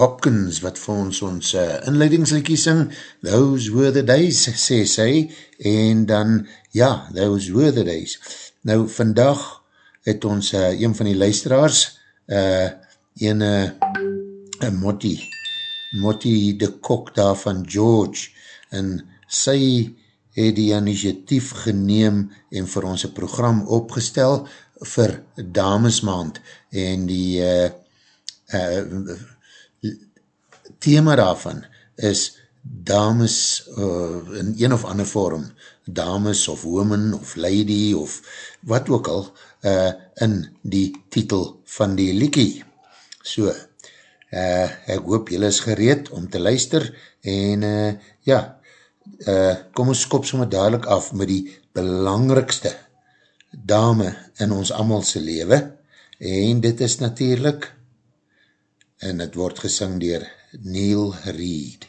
Hopkins wat vir ons ons uh, inleidingslikie sing, Those were the days, sê sy, en dan, ja, those were the days. Nou, vandag het ons uh, een van die luisteraars, uh, ene, uh, Motti, Motti de Kok daar van George, en sy het die initiatief geneem en vir ons een program opgestel vir Damesmaand, en die uh, uh, thema daarvan is dames uh, in een of ander vorm, dames of woman of lady of wat ook al uh, in die titel van die liekie. So, uh, ek hoop jylle is gereed om te luister en uh, ja, uh, kom ons kop sommer dadelijk af met die belangrikste dame in ons amalse lewe en dit is natuurlijk en het word gesing dier Neil Reed.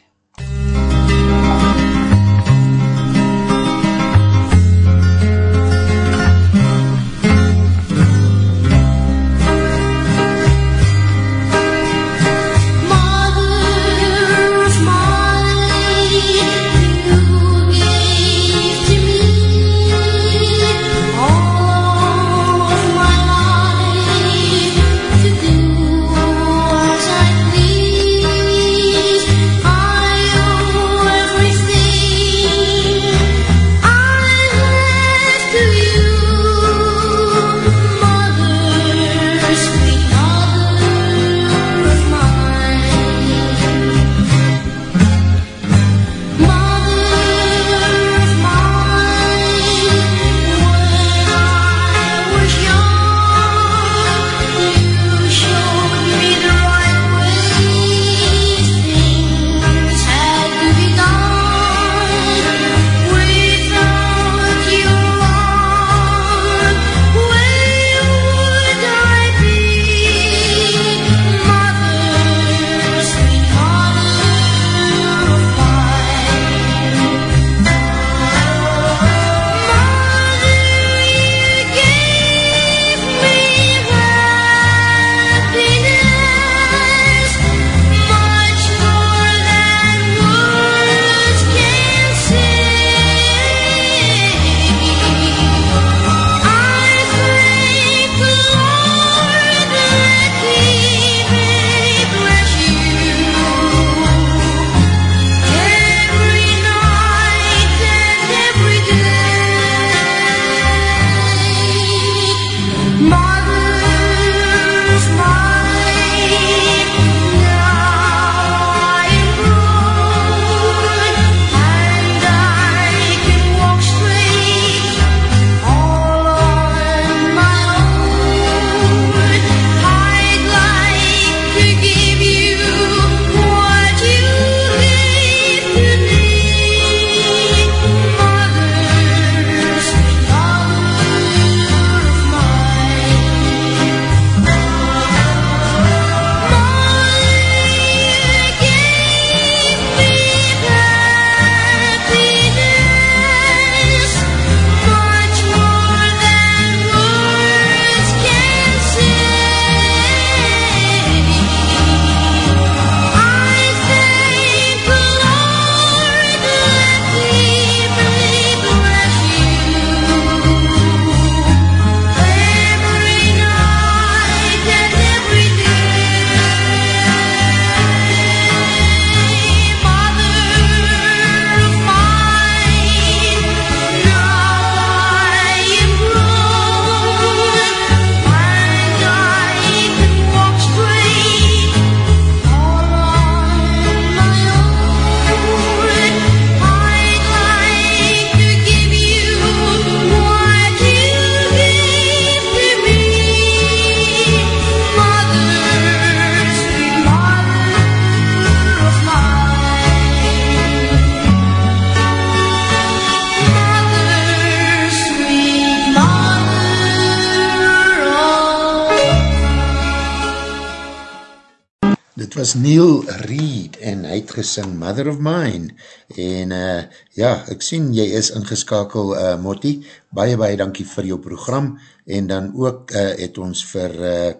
Gesing Mother of Mine. En uh, ja, ek sien jy is ingeskakel uh, Motti, baie baie dankie vir jou program. En dan ook uh, het ons vir uh,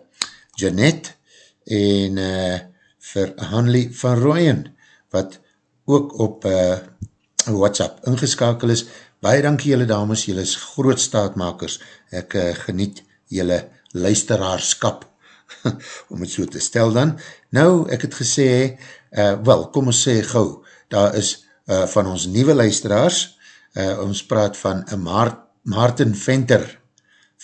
Jeanette en uh, vir Hanley van Rooyen wat ook op uh, WhatsApp ingeskakel is, baie dankie jylle dames, jylle is groot staatmakers, ek uh, geniet jylle luisteraarskap om het so te stel dan. Nou, ek het gesê, uh, wel, kom ons sê gauw, daar is uh, van ons nieuwe luisteraars, uh, ons praat van uh, Maart, Maarten Venter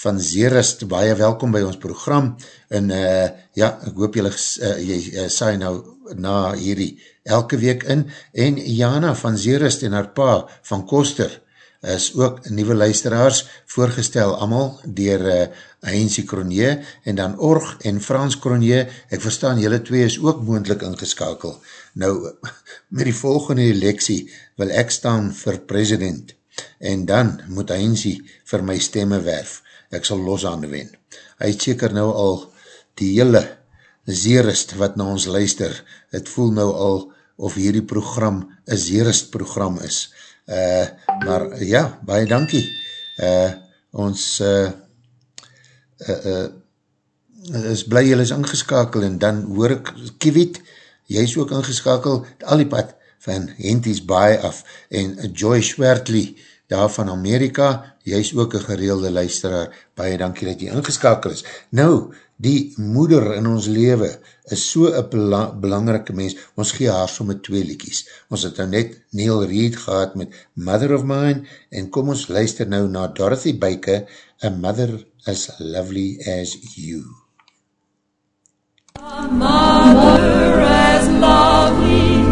van Zerist, baie welkom by ons program, en uh, ja, ek hoop jylle, uh, jy uh, saai nou na hierdie elke week in, en Jana van Zerist en haar pa van Koster, is ook nieuwe luisteraars voorgestel amal dier uh, Heinzie Kronje en dan Org en Frans Kronje. Ek verstaan, jylle twee is ook moendlik ingeskakel. Nou, met die volgende eleksie wil ek staan vir president en dan moet Heinzie vir my stemme werf. Ek sal los aan wen. Hy het seker nou al die hele zeerist wat na ons luister. Het voel nou al of hierdie program een zeerist program is. Uh, maar ja, baie dankie. Uh, ons uh, uh, uh, is blij jy is ingeskakel en dan hoor ek Kiewit, jy is ook ingeskakel, al die pad van Henties Baai af en Joy Schwertley daar van Amerika, jy is ook een gereelde luisteraar, baie dankie dat jy ingeskakel is. Nou, die moeder in ons leven is so een bela belangrike mens, ons gee haar so met twee liekies. Ons het nou net Neil Reed gehad met Mother of Mine, en kom ons luister nou na Dorothy Baker, A Mother as Lovely as You. A mother as lovely,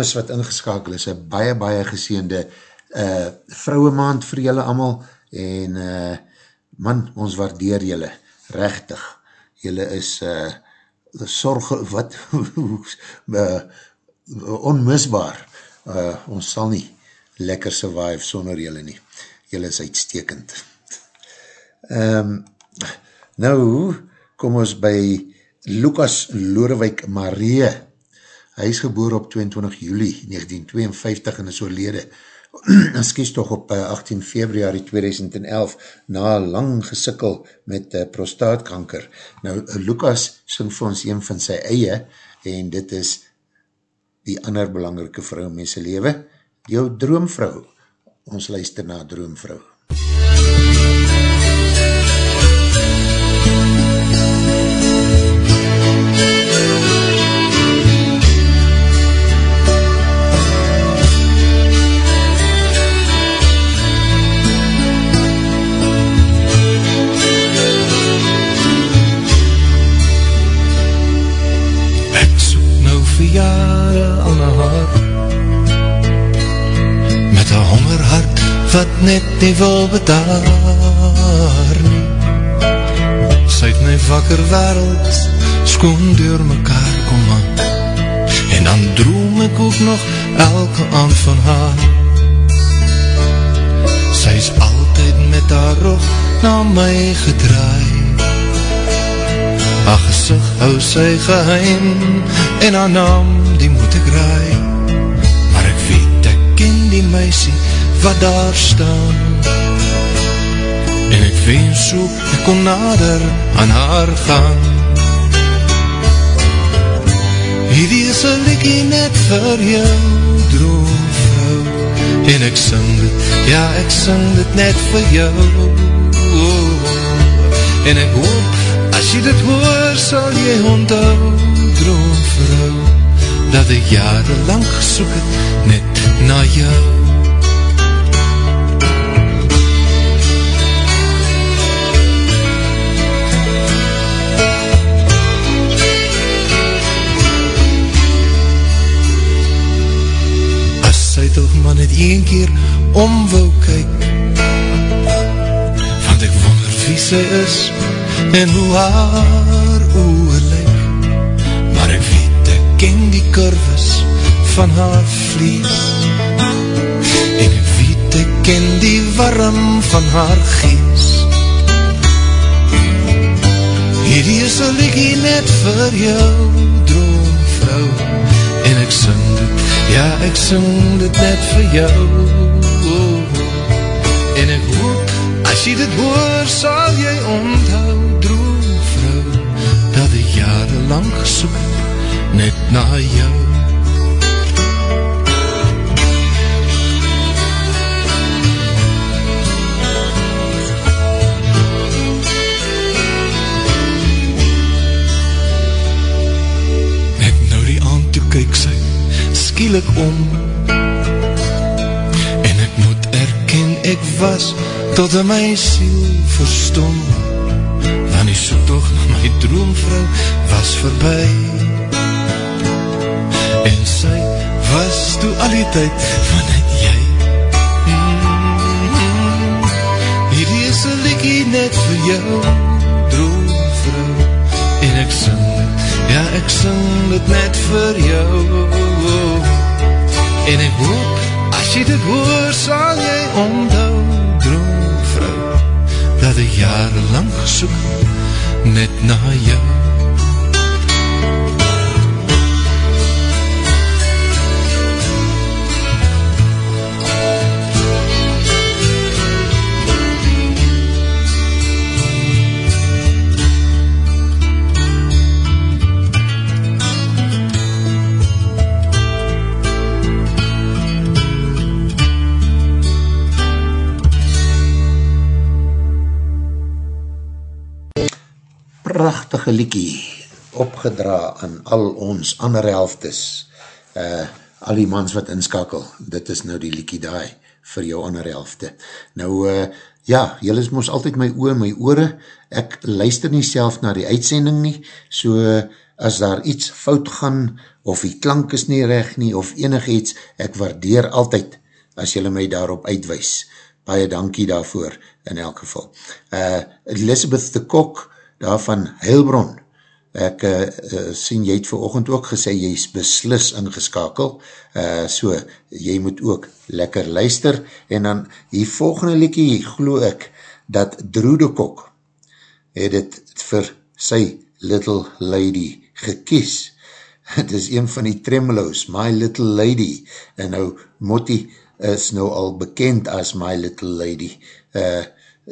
dames wat ingeskakel is, een baie, baie geseende uh, vrouwemaand vir julle allemaal, en uh, man, ons waardeer julle, rechtig, julle is uh, sorge, wat, uh, onmisbaar, uh, ons sal nie lekker survive sonder julle nie, julle is uitstekend. Um, nou, kom ons by Lucas Lorewijk Marie, hy is geboor op 22 juli 1952 en is oorlede, skies toch op uh, 18 februari 2011 na lang gesikkel met uh, prostaatkanker. Nou, uh, Lucas sing vir ons een van sy eie en dit is die ander belangrike vrou in mense lewe, jou droomvrou. Ons luister na droomvrou. Wat net nie wil bedaar nie. Sy het my wakker wereld skoon door mekaar kom aan En dan droom ek ook nog elke aand van haar. Sy is altyd met haar rug na my gedraai. Haar gezicht hou sy geheim En haar naam die moet ek raai. Maar ek weet ek ken die meisie wat daar staan. En ek wens ook ek kon nader aan haar gaan. Hierdie is een likkie net vir jou droomvrou. En ek sing dit, ja ek sing dit net vir jou. En ek hoop, as jy dit hoor sal jy onthou droomvrou Dat ek jare lang gesoek het net na jou maar net een keer om wil kyk. Want ek wonder wie sy is en hoe haar oor lyk. Maar ek weet ek ken die kurves van haar vlies En ek weet ek ken die warm van haar gees. Hierdie is een liekie net vir jou droomvrou. En ek sing dit Ja, ek sing dit net vir jou. En ek hoop, as jy dit hoor, sal jy onthou, droomvrou Dat ek jare lang gesoek net na jou skielik om. En ek moet erken ek was tot in my siel verstom Want die soektocht na my droomvrou was voorbij. En sy was toe al die tyd van het jy mm-hmm. Hierdie is een likkie net vir jou droomvrou En ek sing ja ek sing dit net vir jou En ek hoop, as jy dit hoor, sal jy onthou, droomvrou, dat ek jare lang gesoek, net na jou. Prachtige liekie opgedra aan al ons ander helftes, uh, al die mans wat inskakel, dit is nou die liekie daai vir jou ander helfte. Nou, uh, ja, jylle is ons altyd my oor, my oore, ek luister nie self na die uitsending nie, so as daar iets fout gaan, of die klank is nie recht nie, of enig iets, ek waardeer altyd as jylle my daarop uitwees. Baie dankie daarvoor, in elk geval. Uh, Elizabeth de Kok, daar van Heilbron, ek uh, sien jy het verochend ook gesê, jy is beslis ingeskakel, uh, so jy moet ook lekker luister, en dan die volgende liekie, glo ek, dat Droedekok het het vir sy little lady gekies, het is een van die tremeloos, my little lady, en nou Motti is nou al bekend as my little lady, uh,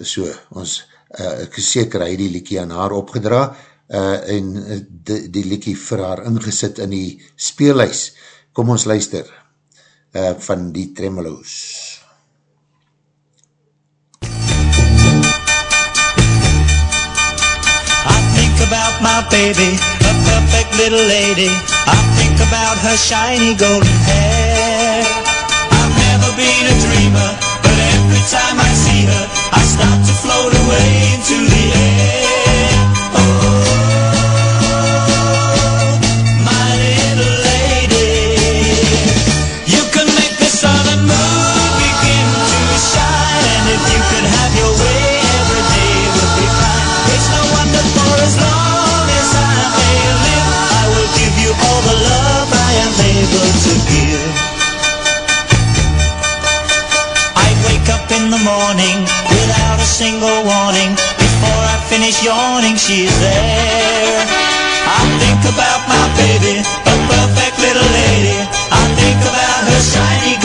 so ons uh, ek is seker hy die liekie aan haar opgedra uh, en die, die liekie vir haar ingesit in die speelhuis. Kom ons luister uh, van die think about my baby, a perfect little lady. I think about her shiny golden hair. I've never been a dreamer, but every time I see her, start to float away into single warning. Before I finish yawning, she's there. I think about my baby, a perfect little lady. I think about her shiny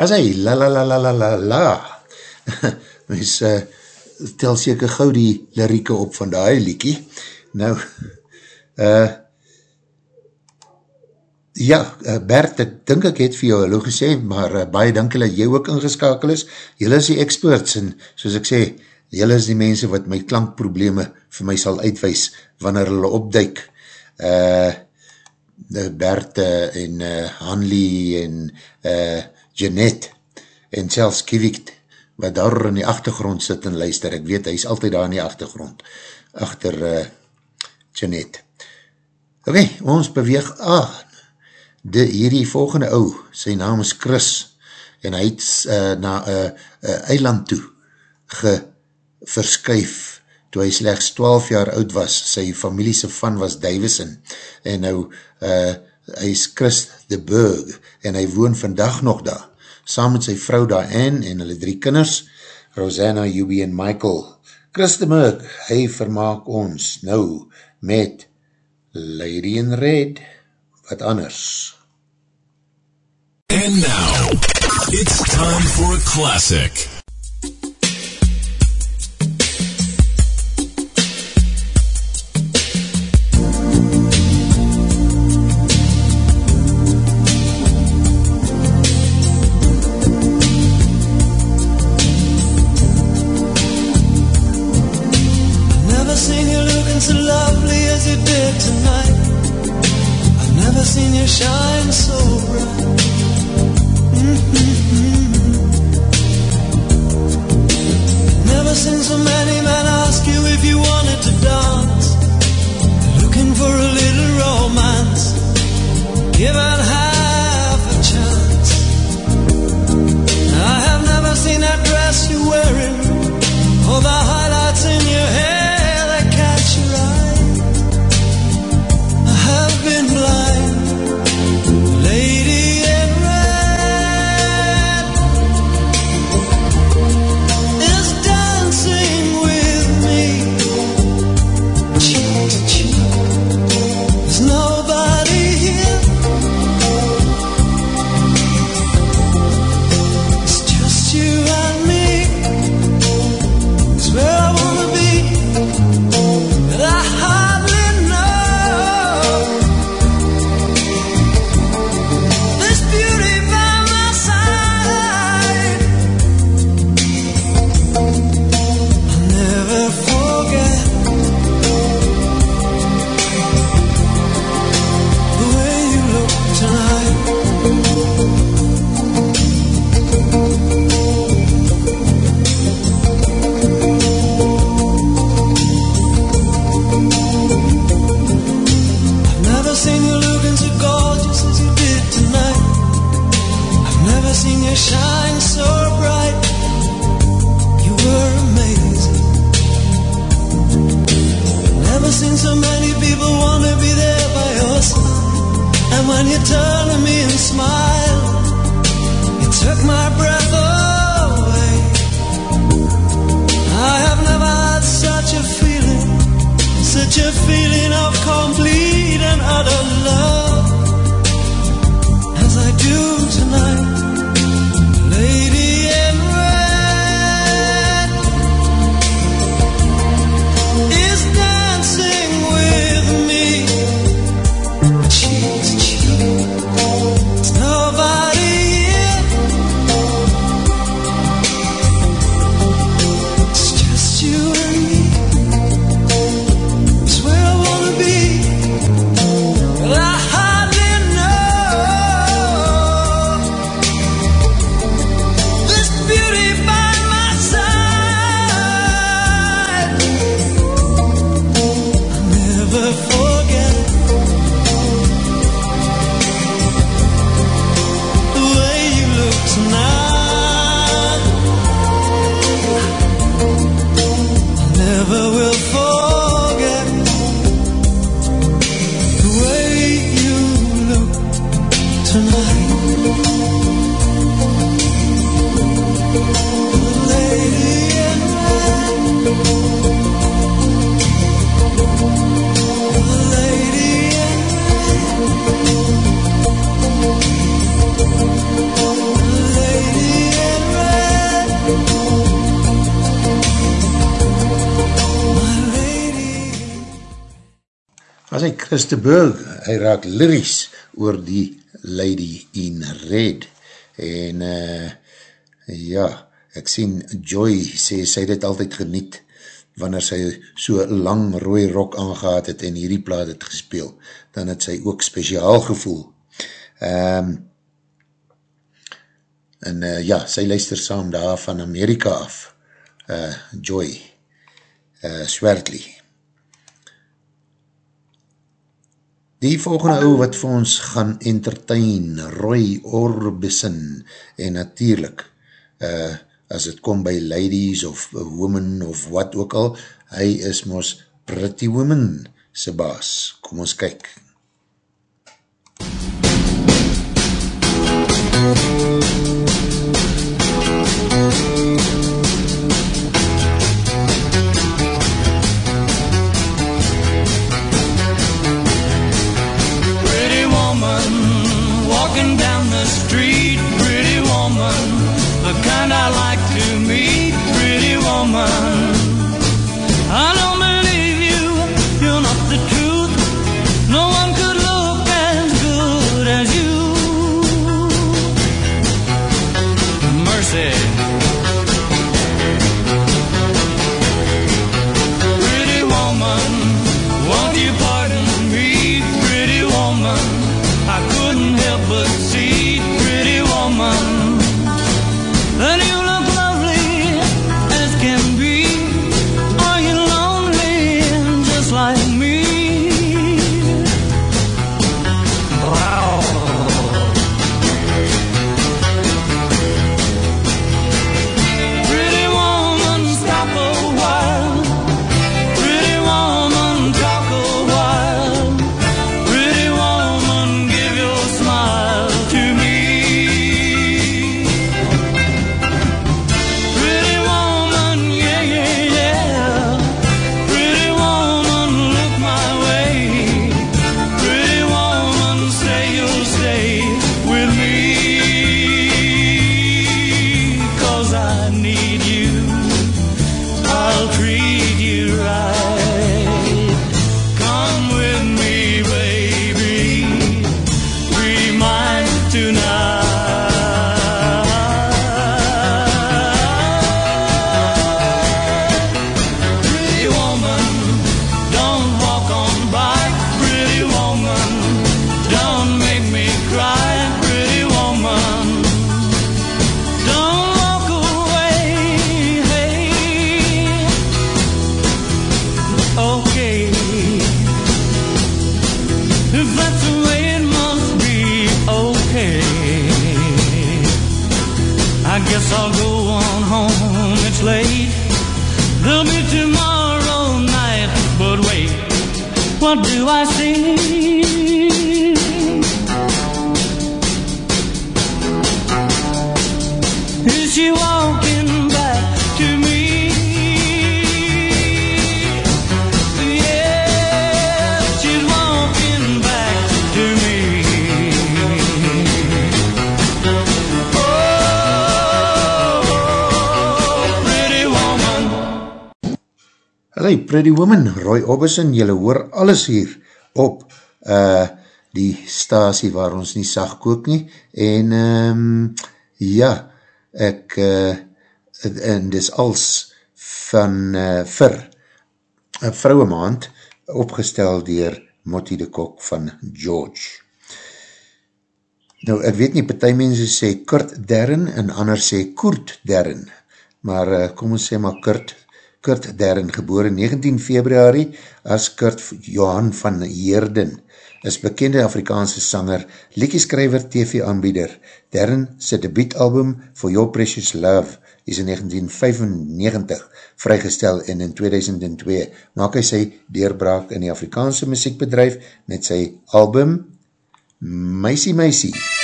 As hy, la la la la la la la, mens uh, tel seker gauw die lirieke op van die liekie. Nou, uh, ja, uh, Bert, ek dink ek het vir jou hallo gesê, maar uh, baie dankie dat jy ook ingeskakel is. Julle is die experts en soos ek sê, julle is die mense wat my klankprobleme vir my sal uitwees wanneer hulle opduik. Uh, Bert uh, en uh, Hanlie en uh, Jeanette en selfs Kiewit wat daar in die achtergrond sit en luister, ek weet, hy is altyd daar in die achtergrond, achter uh, Jeanette. Ok, ons beweeg aan, de, hierdie volgende ou, sy naam is Chris, en hy het uh, na uh, uh, eiland toe ge verskuif, toe hy slechts 12 jaar oud was, sy familiese van was Davison, en nou, uh, hy is Chris de Burg, en hy woon vandag nog daar, saam met sy vrou Diane en hulle drie kinders, Rosanna, Yubi en Michael. Chris de Burg, hy vermaak ons nou met Lady in Red, wat anders. And now, it's time for a classic. that you're feeling Chris de Burg, hy raak liries oor die Lady in Red en uh, ja, ek sien Joy sê sy dit altyd geniet wanneer sy so lang rooi rok aangehaad het en hierdie plaat het gespeel, dan het sy ook speciaal gevoel. Um, en uh, ja, sy luister saam daar van Amerika af, uh, Joy, uh, Swertley. Die volgende ou wat vir ons gaan entertain, Roy Orbison, en natuurlijk, uh, as het kom by ladies of women of wat ook al, hy is mos Pretty Woman, sy baas. Kom ons kyk. MUZIEK Pretty Woman, Roy Orbison, jylle hoor alles hier op uh, die stasie waar ons nie sag kook nie, en um, ja, ek, uh, en dis als van uh, vir uh, vrouwe maand opgestel dier Motti de Kok van George. Nou, ek weet nie, partij mense sê Kurt Derren en ander sê Koert Derren, maar uh, kom ons sê maar Kurt Kurt Derren, geboren 19 februari as Kurt Johan van Heerden, is bekende Afrikaanse sanger, liedjeskrijver, TV-aanbieder. Derren sy debietalbum For Your Precious Love is in 1995 vrygestel en in 2002 maak hy sy deurbraak in die Afrikaanse muziekbedrijf met sy album Meisie Meisie. Ek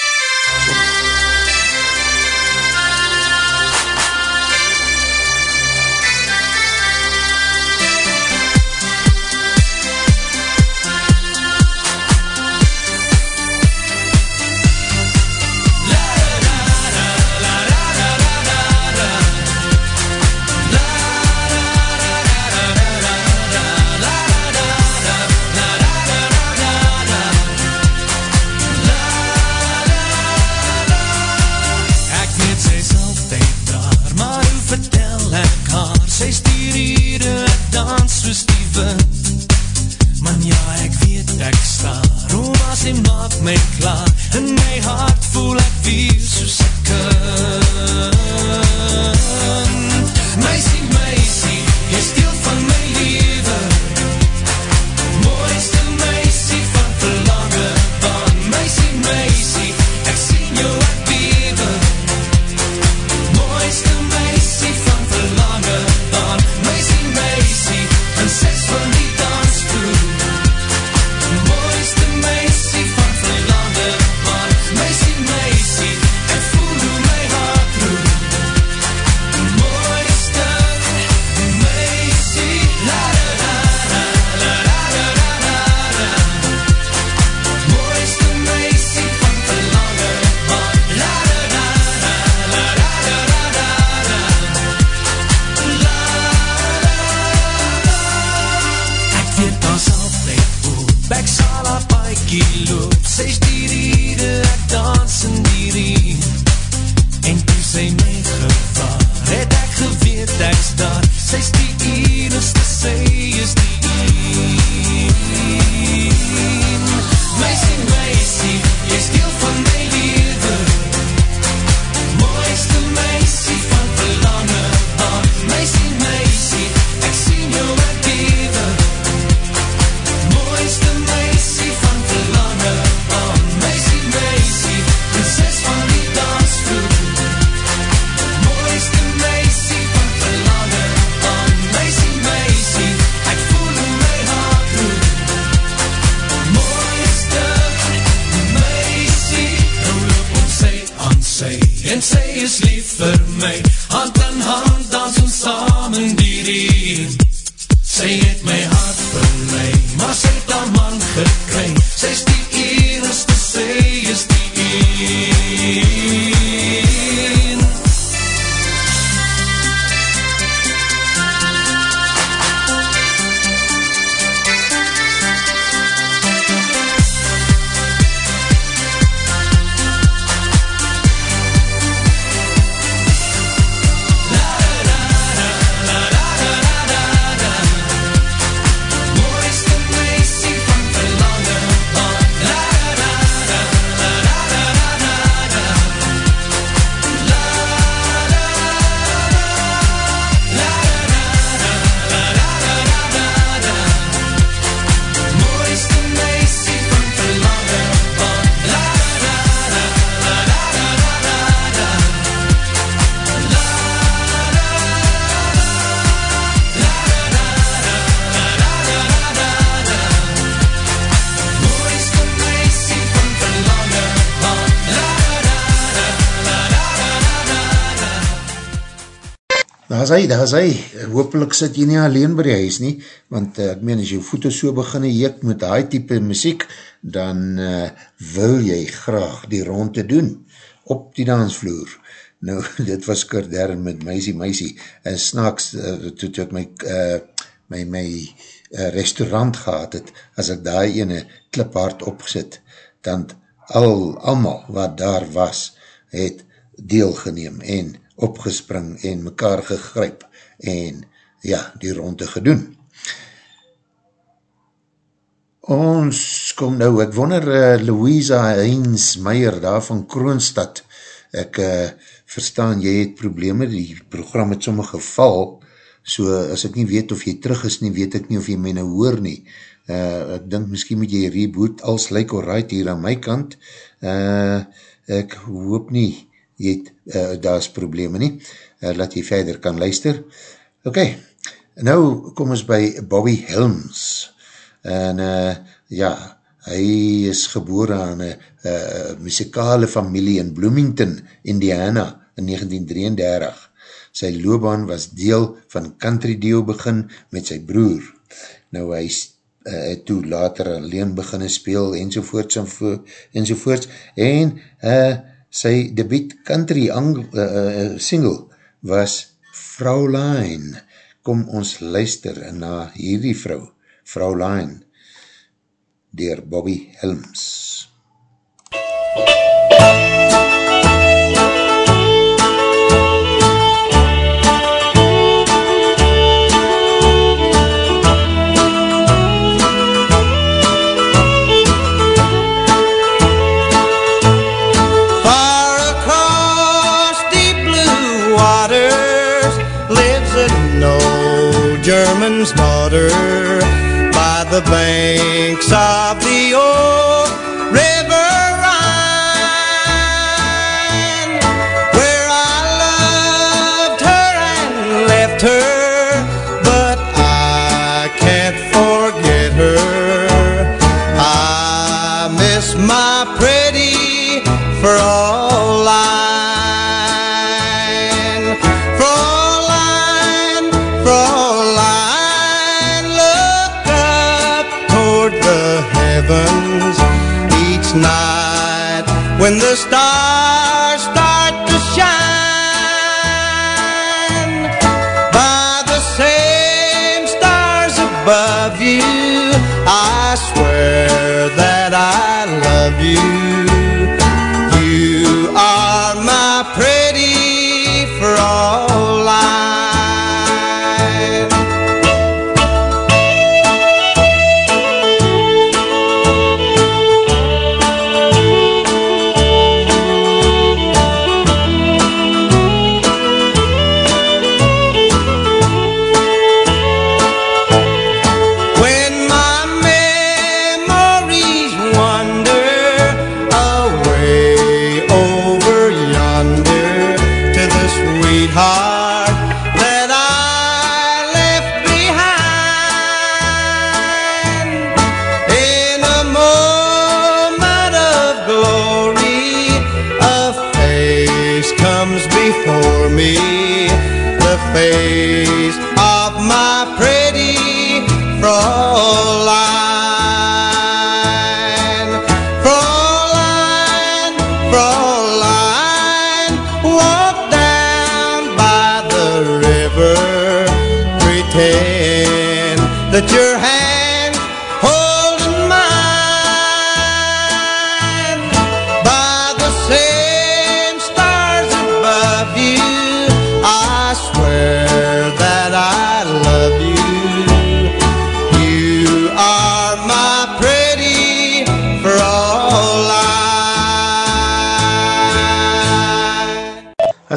hy, daar is hy. Hopelijk sit jy nie alleen by die huis nie, want uh, ek meen, as jou voete so beginne jek met die type muziek, dan uh, wil jy graag die ronde doen op die dansvloer. Nou, dit was Kurder met Meisie Meisie, en snaaks, uh, toe ek my, uh, my, my uh, restaurant gehad het, as ek daar ene kliphard opgesit, dan al, allemaal wat daar was, het deelgeneem en opgespring en mekaar gegryp en ja, die ronde gedoen. Ons kom nou, ek wonder uh, Louisa Heinz Meijer daar van Kroonstad, ek uh, verstaan, jy het probleme, die program het somme geval, so as ek nie weet of jy terug is nie, weet ek nie of jy my nou hoor nie. Uh, ek dink miskien moet jy reboot, als like alright hier aan my kant, uh, ek hoop nie, jy het, uh, daar is probleme nie, uh, laat jy verder kan luister. Ok, nou kom ons by Bobby Helms, en uh, ja, hy is geboor aan een uh, muzikale familie in Bloomington, Indiana, in 1933. Sy loopbaan was deel van country deal begin met sy broer. Nou hy uh, toe later alleen beginne speel enzovoorts enzovoorts en uh, sy debiet country uh, uh, single was Fraulein. Kom ons luister na hierdie vrou, Fraulein, dier Bobby Helms. Far water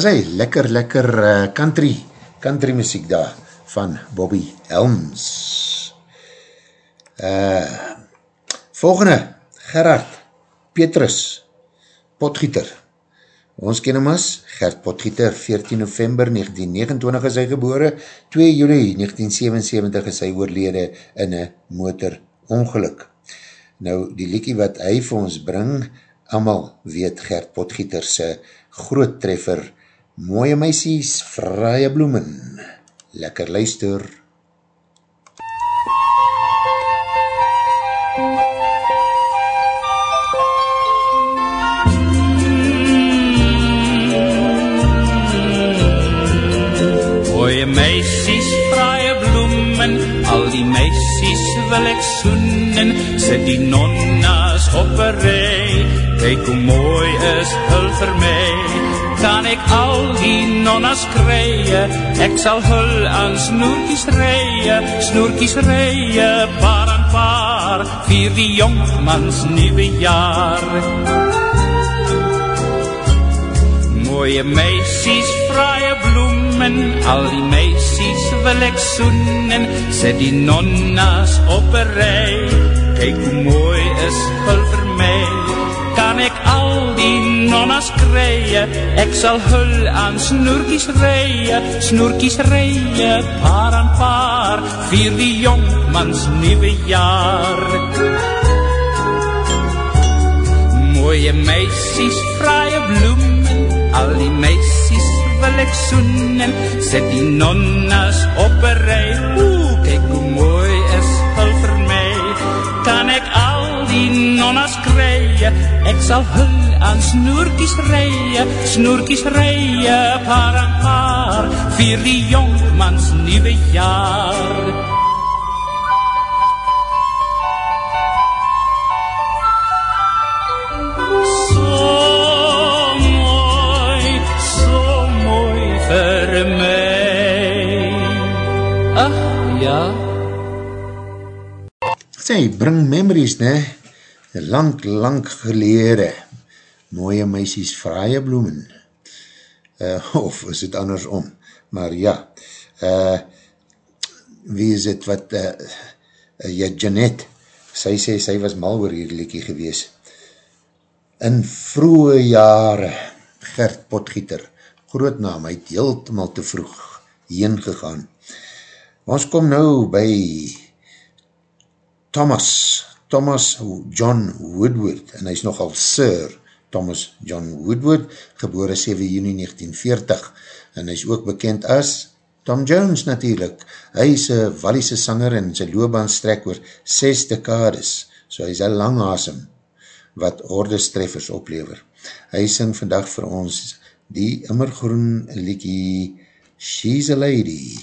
Fraulein. As hy lekker, lekker uh, country, country muziek daar van Bobby Helms. Uh, volgende, Gerard Petrus, potgieter. Ons ken hom as Gert Potgieter, 14 november 1929 is hy gebore, 2 juli 1977 is hy oorlede in een motorongeluk. Nou, die liekie wat hy vir ons bring, amal weet Gert Potgieter sy groot treffer Mooie meisies, fraaie bloemen. Lekker luister. Mooie meisies, fraaie bloemen, al die meisies wil ek soenen, sit die nonnas op een rij, kyk hoe mooi is hul vir my, kan ek al die nonnas krije, ek sal hul aan snoerkies rije, snoerkies rije, paar aan paar, vier die jongmans nieuwe jaar. Mooie meisies, fraaie bloemen, al die meisies wil ek soenen, sit die nonnas op een rij, kyk hoe mooi is hul vir my, al die nonnas krije, ek sal hul aan snoerkies rije, snoerkies rije, paar aan paar, vier die jongmans nieuwe jaar. Mooie meisies, fraaie bloemen, al die meisies wil ek soenen, sit die nonnas op een rij, oe, kyk hoe mooi is hul vir my, kan ek al die nonnas krije, ek sal hul aan snoerkies rije, snoerkies rije, paar aan paar, vier die jongmans nieuwe jaar. So mooi, so mooi vir my. Ach, ja. Sê, bring memories, ne? Lang, lang gelede. Mooie meisies, fraaie bloemen. Uh, of is het andersom? Maar ja, uh, wie is het wat, uh, ja, Jeanette, sy sê, sy was mal oor hier liekie gewees. In vroege jare, Gert Potgieter, groot naam, hy het heeltemal te vroeg heen gegaan. Ons kom nou by Thomas, Thomas John Woodward, en hy is nogal Sir Thomas John Woodward, gebore 7 juni 1940, en hy is ook bekend as Tom Jones natuurlijk. Hy is een Walliese sanger en sy loopbaan strek oor 6 dekades, so hy is een lang asem wat ordestreffers oplever. Hy sing vandag vir ons die immergroen liekie She's a Lady.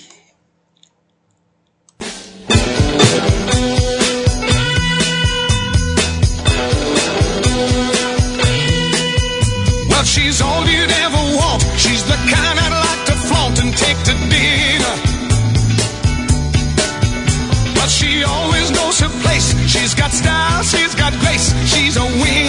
Well, she's all you'd ever want. She's the kind I'd like to flaunt and take to dinner. But she always knows her place. She's got style, she's got grace. She's a winner.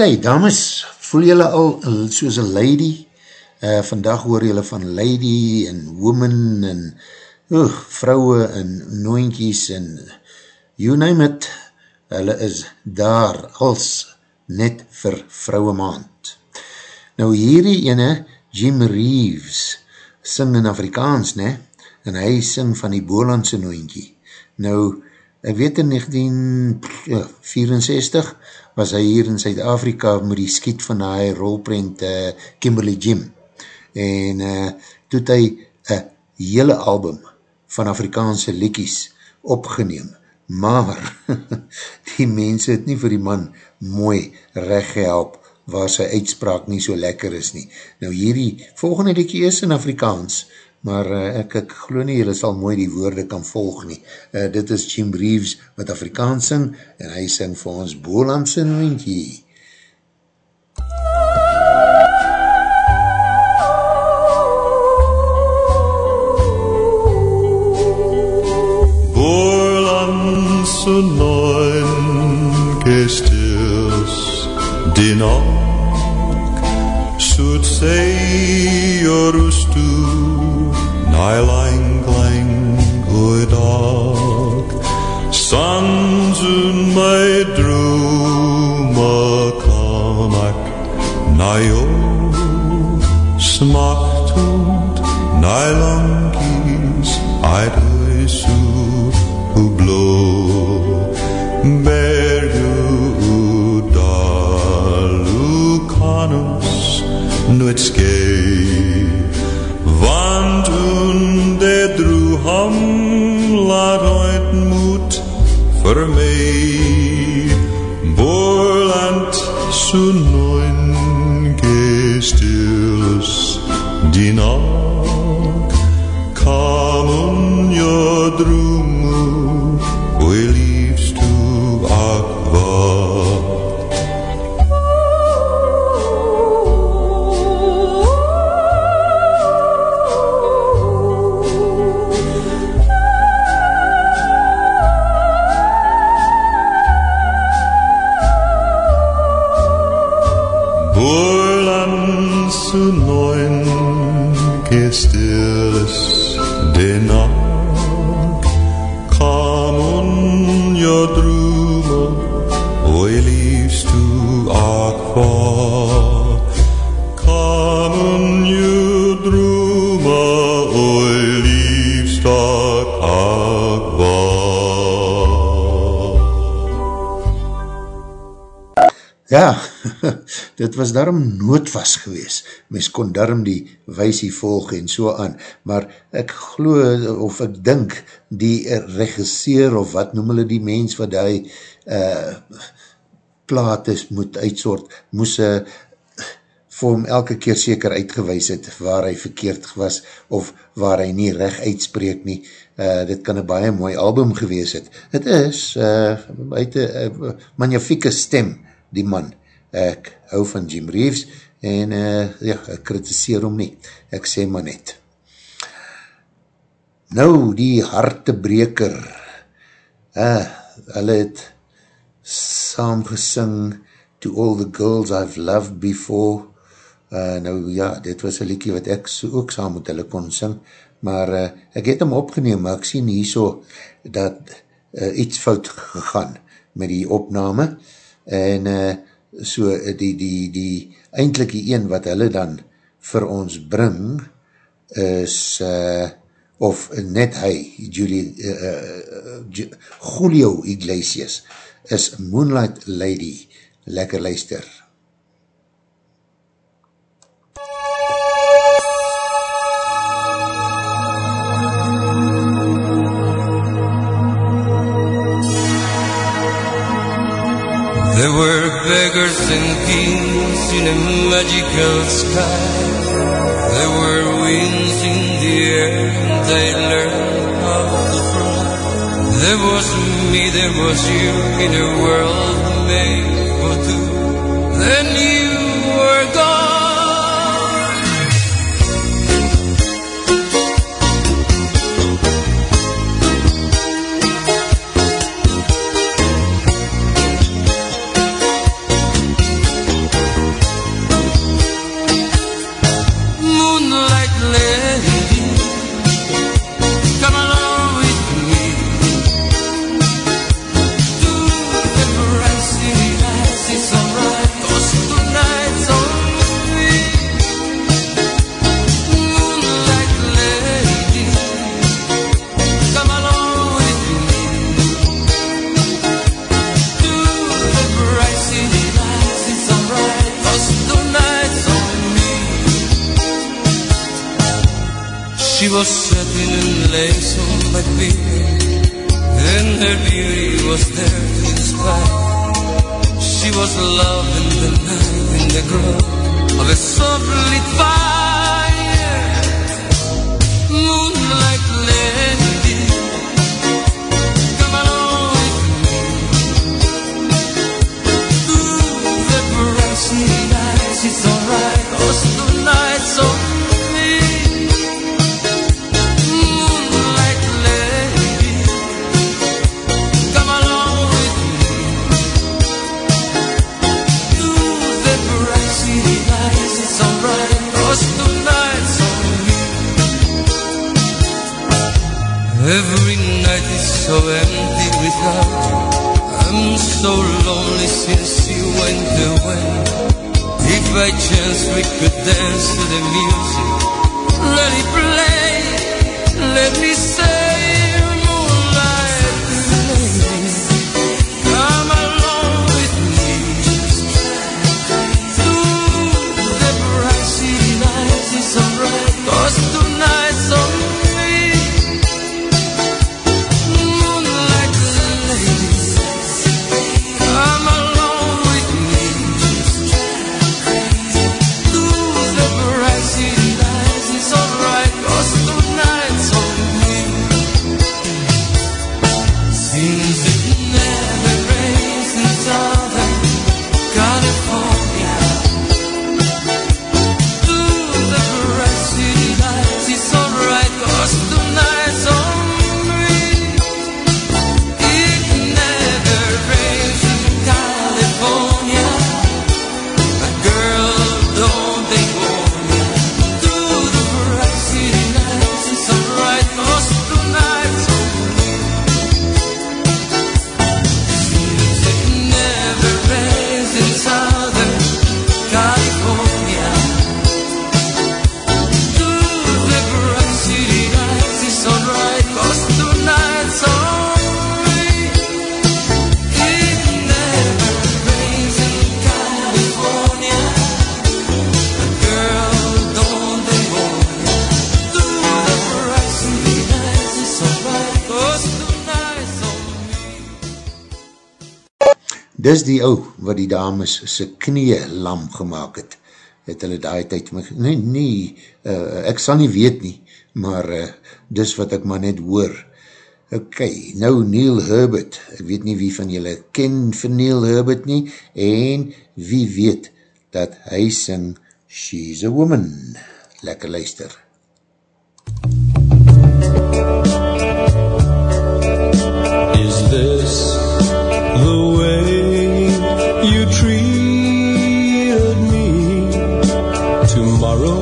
As hy, dames, voel jylle al soos een lady? Uh, vandag hoor jylle van lady en woman en uh, vrouwe en nooinkies en you name it, hulle is daar als net vir vrouwe maand. Nou hierdie ene, Jim Reeves, sing in Afrikaans, ne? En hy sing van die Bolandse nooinkie. Nou, ek weet in 1964 was hy hier in Zuid-Afrika met die skiet van die rolprint uh, Kimberly Jim. En uh, toet hy een hele album van Afrikaanse likies opgeneem. Maar die mense het nie vir die man mooi recht gehelp waar sy uitspraak nie so lekker is nie. Nou hierdie volgende liekie is in Afrikaans maar uh, ek, ek geloof nie, jy sal mooi die woorde kan volg nie. Uh, dit is Jim Reeves wat Afrikaans sing, en hy sing vir ons Bolandse Noentjie. Bolandse Noentjie stils, die nacht, soet sê, jorus toe, Nai lang lang oe dag Sans in my drome kan ek Na jou smachtend Na langies uit huis hoe blow. Berge hoe dal hoe kan ons nooit skei so dit was daarom noodvas gewees. Mens kon daarom die weisie volg en so aan. Maar ek glo of ek dink die regisseur of wat noem hulle die mens wat die uh, plaat is moet uitsort, moes uh, vir hom elke keer seker uitgewys het waar hy verkeerd was of waar hy nie recht uitspreek nie. Uh, dit kan een baie mooi album gewees het. Het is, uh, hy het een uh, magnifieke stem, die man. Ek hou van Jim Reeves en uh, ja, ek kritiseer hom nie. Ek sê maar net. Nou, die hartebreker. Uh, hulle het saam gesing To All the Girls I've Loved Before. Uh, nou ja, dit was een liekie wat ek so ook saam met hulle kon sing. Maar uh, ek het hom opgeneem, maar ek sien hier so dat uh, iets fout gegaan met die opname en uh, so die, die, die eindelike een wat hulle dan vir ons bring is uh, of net hy Julie uh, uh, Julio Iglesias is Moonlight Lady. Lekker luister beggars and kings in a magical sky. There were winds in the air and they learned how to fly. There was me, there was you in a world made for two. Then טוב לטווח dames sy knie lam gemaakt het, het hulle daai tyd, nee, nee, uh, ek sal nie weet nie, maar uh, dis wat ek maar net hoor. Ok, nou Neil Herbert, ek weet nie wie van julle ken van Neil Herbert nie, en wie weet dat hy sing She's a Woman. Lekker luister. MUZIEK tomorrow.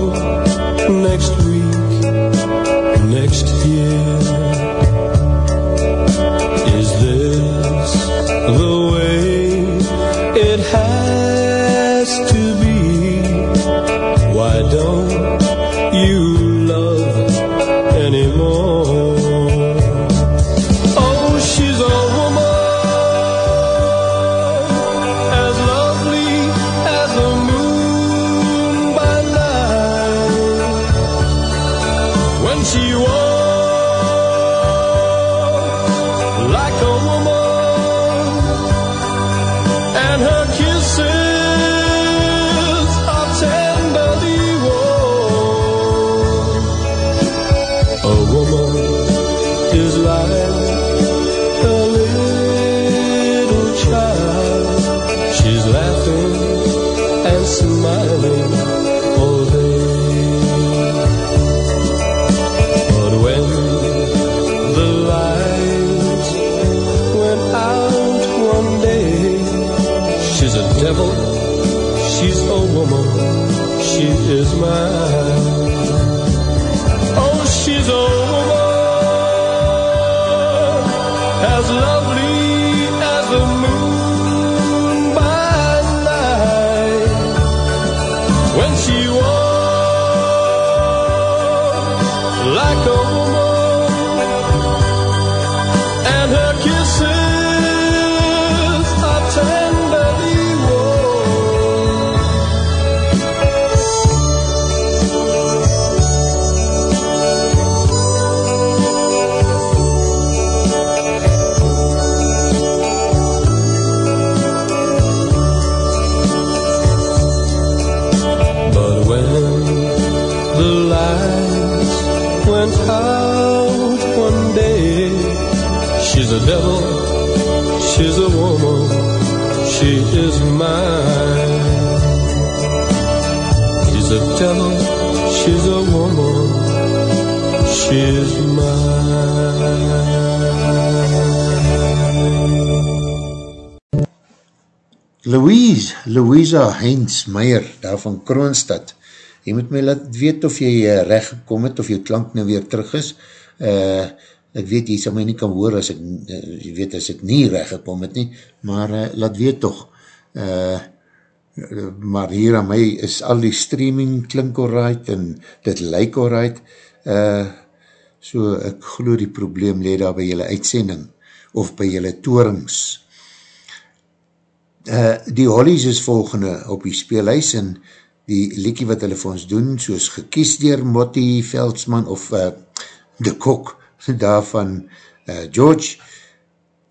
Louisa Heinz Meyer, daar van Kroonstad. Jy moet my laat weet of jy uh, recht gekom het, of jy klank nou weer terug is. Uh, ek weet, jy sal my nie kan hoor as ek, uh, jy weet, as ek nie recht gekom het nie, maar uh, laat weet toch. Uh, maar hier aan my is al die streaming klink alright en dit lyk alright. Uh, so ek glo die probleem leed daar by jylle uitsending of by jylle toerings. Uh, die Hollies is volgende op die speelhuis en die liekie wat hulle vir ons doen, soos gekies dier Motti Veldsman of uh, De Kok, daarvan uh, George,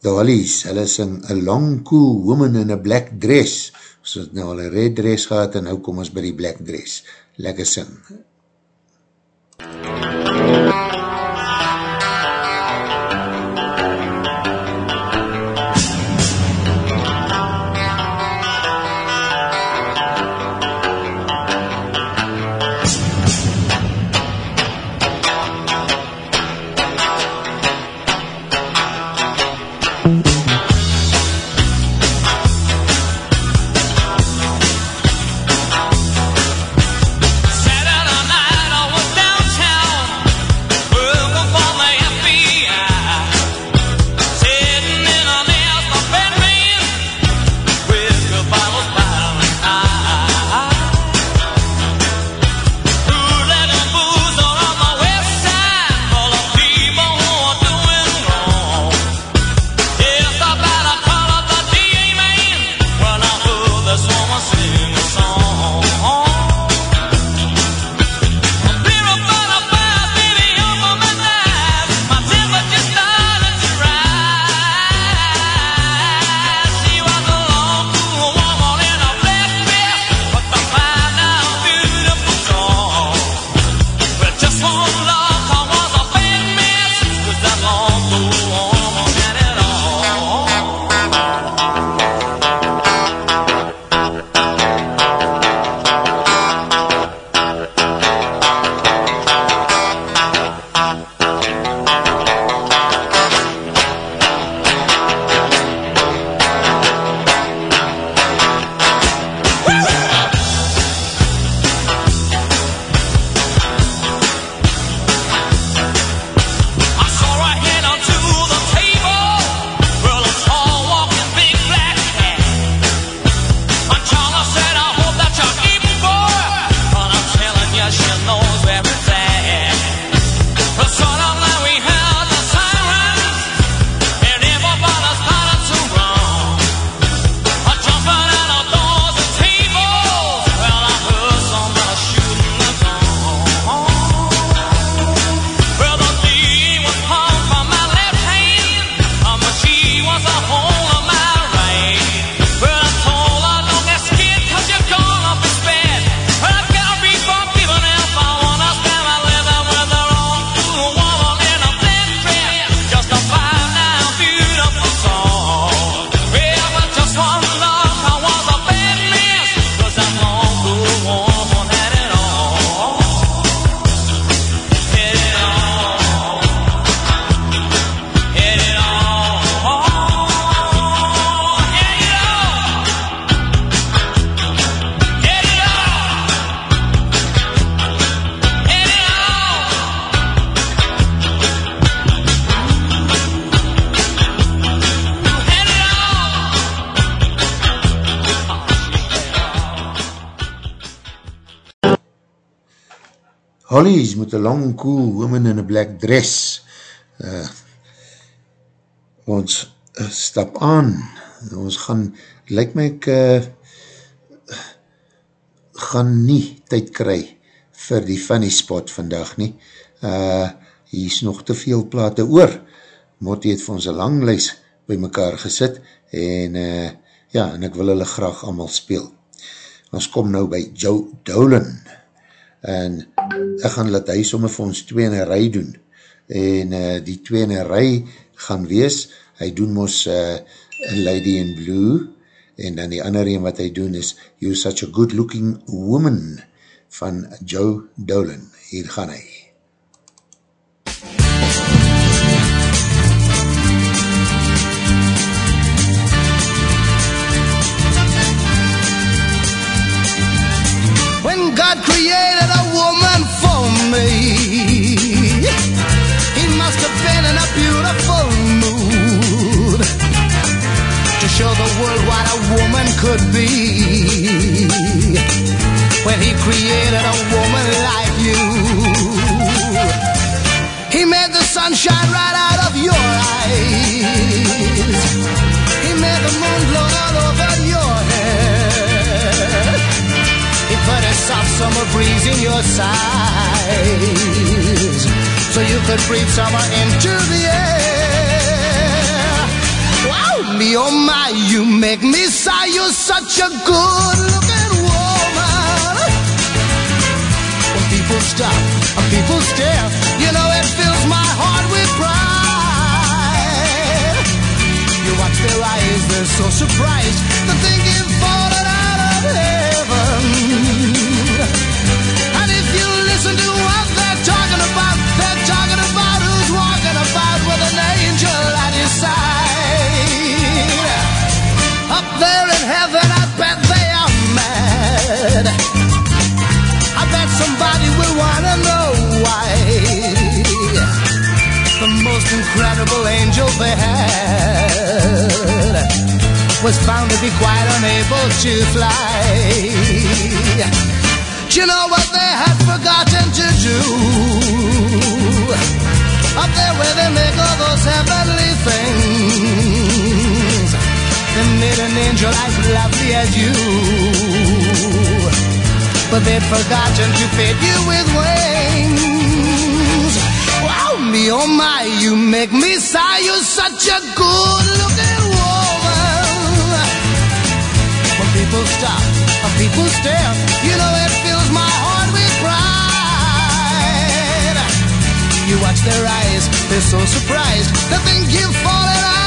The Hollies, hulle sing A Long Cool Woman in a Black Dress, so het nou al een red dress gehad, en nou kom ons by die black dress. Lekker sing. MUZIEK cool woman in a black dress. Uh, ons uh, stap aan. Ons gaan, lyk my ek, uh, gaan nie tyd kry vir die funny spot vandag nie. Uh, hier is nog te veel plate oor. Motti het vir ons een lang lys by mekaar gesit en uh, ja, en ek wil hulle graag allemaal speel. Ons kom nou by Joe Dolan en ek gaan laat hy somme vir ons twee in een rij doen, en uh, die twee in een rij gaan wees. Hy doen mos uh, Lady in Blue en dan die ander een wat hy doen is You're Such a Good Looking Woman van Joe Dolan. Hier gaan hy. Could be. When He created a woman like you, He made the sun shine right out of your eyes. He made the moon blow all over your hair. He put a soft summer breeze in your sighs So you could breathe summer into the air me oh my, you make me sigh. You're such a good looking woman. When people stop and people stare You know it fills my heart with pride. You watch their eyes, they're so surprised. They think you've fallen out of heaven there in heaven I bet they are mad. I bet somebody will wanna know why. The most incredible angel they had Was found to be quite unable to fly. Do you know what they had forgotten to do? Up there where they make all those heavenly things They made an angel as lovely as you. But they'd forgotten to fit you with wings. Wow, me oh my, you make me sigh. You're such a good looking woman. When people stop, when people stare. You know it fills my heart with pride. You watch their eyes, they're so surprised. They think you've fallen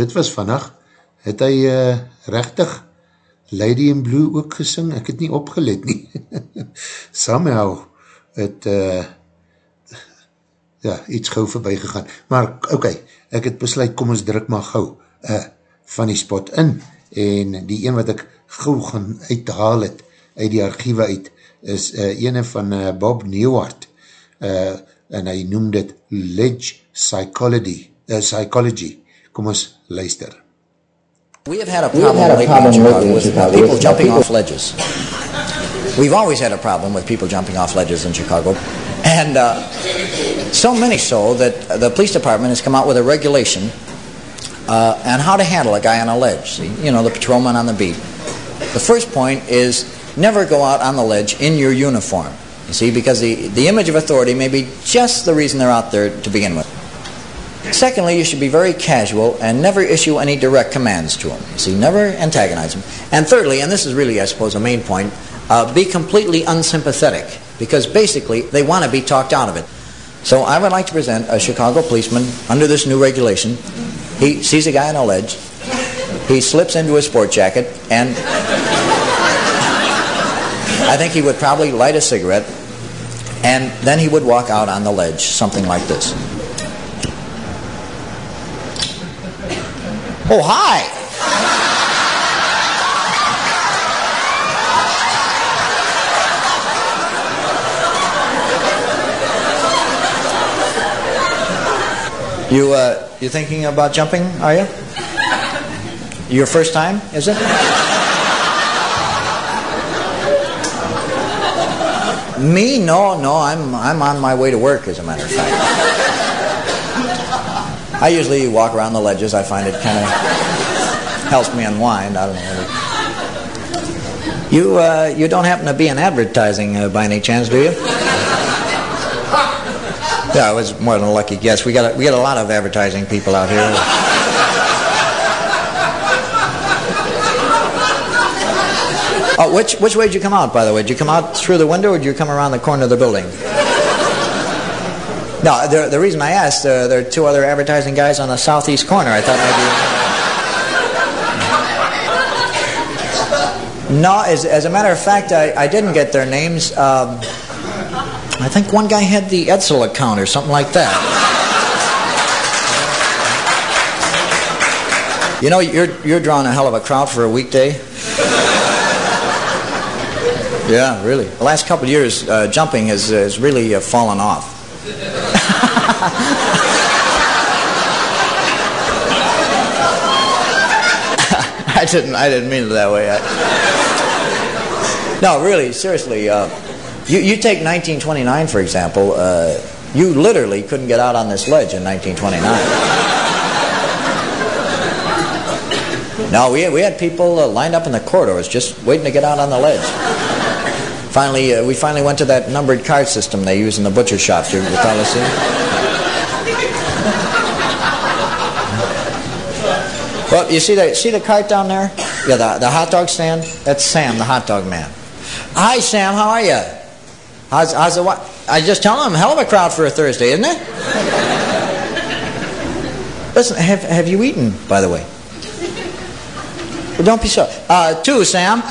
dit was vannacht. Het hy uh, rechtig Lady in Blue ook gesing? Ek het nie opgelet nie. Somehow het uh, ja, iets gauw voorbij gegaan. Maar oké, okay, ek het besluit, kom ons druk maar gauw uh, van die spot in. En die een wat ek gauw gaan uithaal het, uit die archiewe uit, is uh, ene van uh, Bob Newhart. Uh, en hy noem dit Ledge Psychology. Uh, psychology. Kom ons luister. We have had a problem, had a lately, problem in Chicago lately with Chicago people with jumping people- off ledges. We've always had a problem with people jumping off ledges in Chicago, and uh, so many so that the police department has come out with a regulation uh, on how to handle a guy on a ledge. See, you know, the patrolman on the beat. The first point is never go out on the ledge in your uniform. You see, because the, the image of authority may be just the reason they're out there to begin with. Secondly, you should be very casual and never issue any direct commands to them. You see, never antagonize them. And thirdly, and this is really, I suppose, a main point, uh, be completely unsympathetic because basically they want to be talked out of it. So I would like to present a Chicago policeman under this new regulation. He sees a guy on a ledge. He slips into his sport jacket and I think he would probably light a cigarette and then he would walk out on the ledge, something like this. Oh, hi! You, uh, you thinking about jumping, are you? Your first time, is it? Me? No, no, I'm, I'm on my way to work, as a matter of fact. I usually walk around the ledges. I find it kind of helps me unwind. I don't know. You uh, you don't happen to be in advertising uh, by any chance, do you? Yeah, it was more than a lucky guess. We got a, we got a lot of advertising people out here. Oh, which which way did you come out, by the way? Did you come out through the window, or did you come around the corner of the building? No, the, the reason I asked, uh, there are two other advertising guys on the southeast corner. I thought maybe. No, as, as a matter of fact, I, I didn't get their names. Um, I think one guy had the Edsel account or something like that. You know, you're, you're drawing a hell of a crowd for a weekday. Yeah, really. The last couple years, uh, jumping has, has really uh, fallen off. I didn't. I didn't mean it that way. I... No, really, seriously. Uh, you, you take 1929 for example. Uh, you literally couldn't get out on this ledge in 1929. No, we we had people uh, lined up in the corridors just waiting to get out on the ledge. Finally, uh, we finally went to that numbered card system they use in the butcher shops. You probably see. Well, you see the see the cart down there? Yeah, the, the hot dog stand. That's Sam, the hot dog man. Hi, Sam. How are you? How's how's the what? I just tell him, hell of a crowd for a Thursday, isn't it? Listen, have have you eaten? By the way. Well, don't be so. Uh, two, Sam.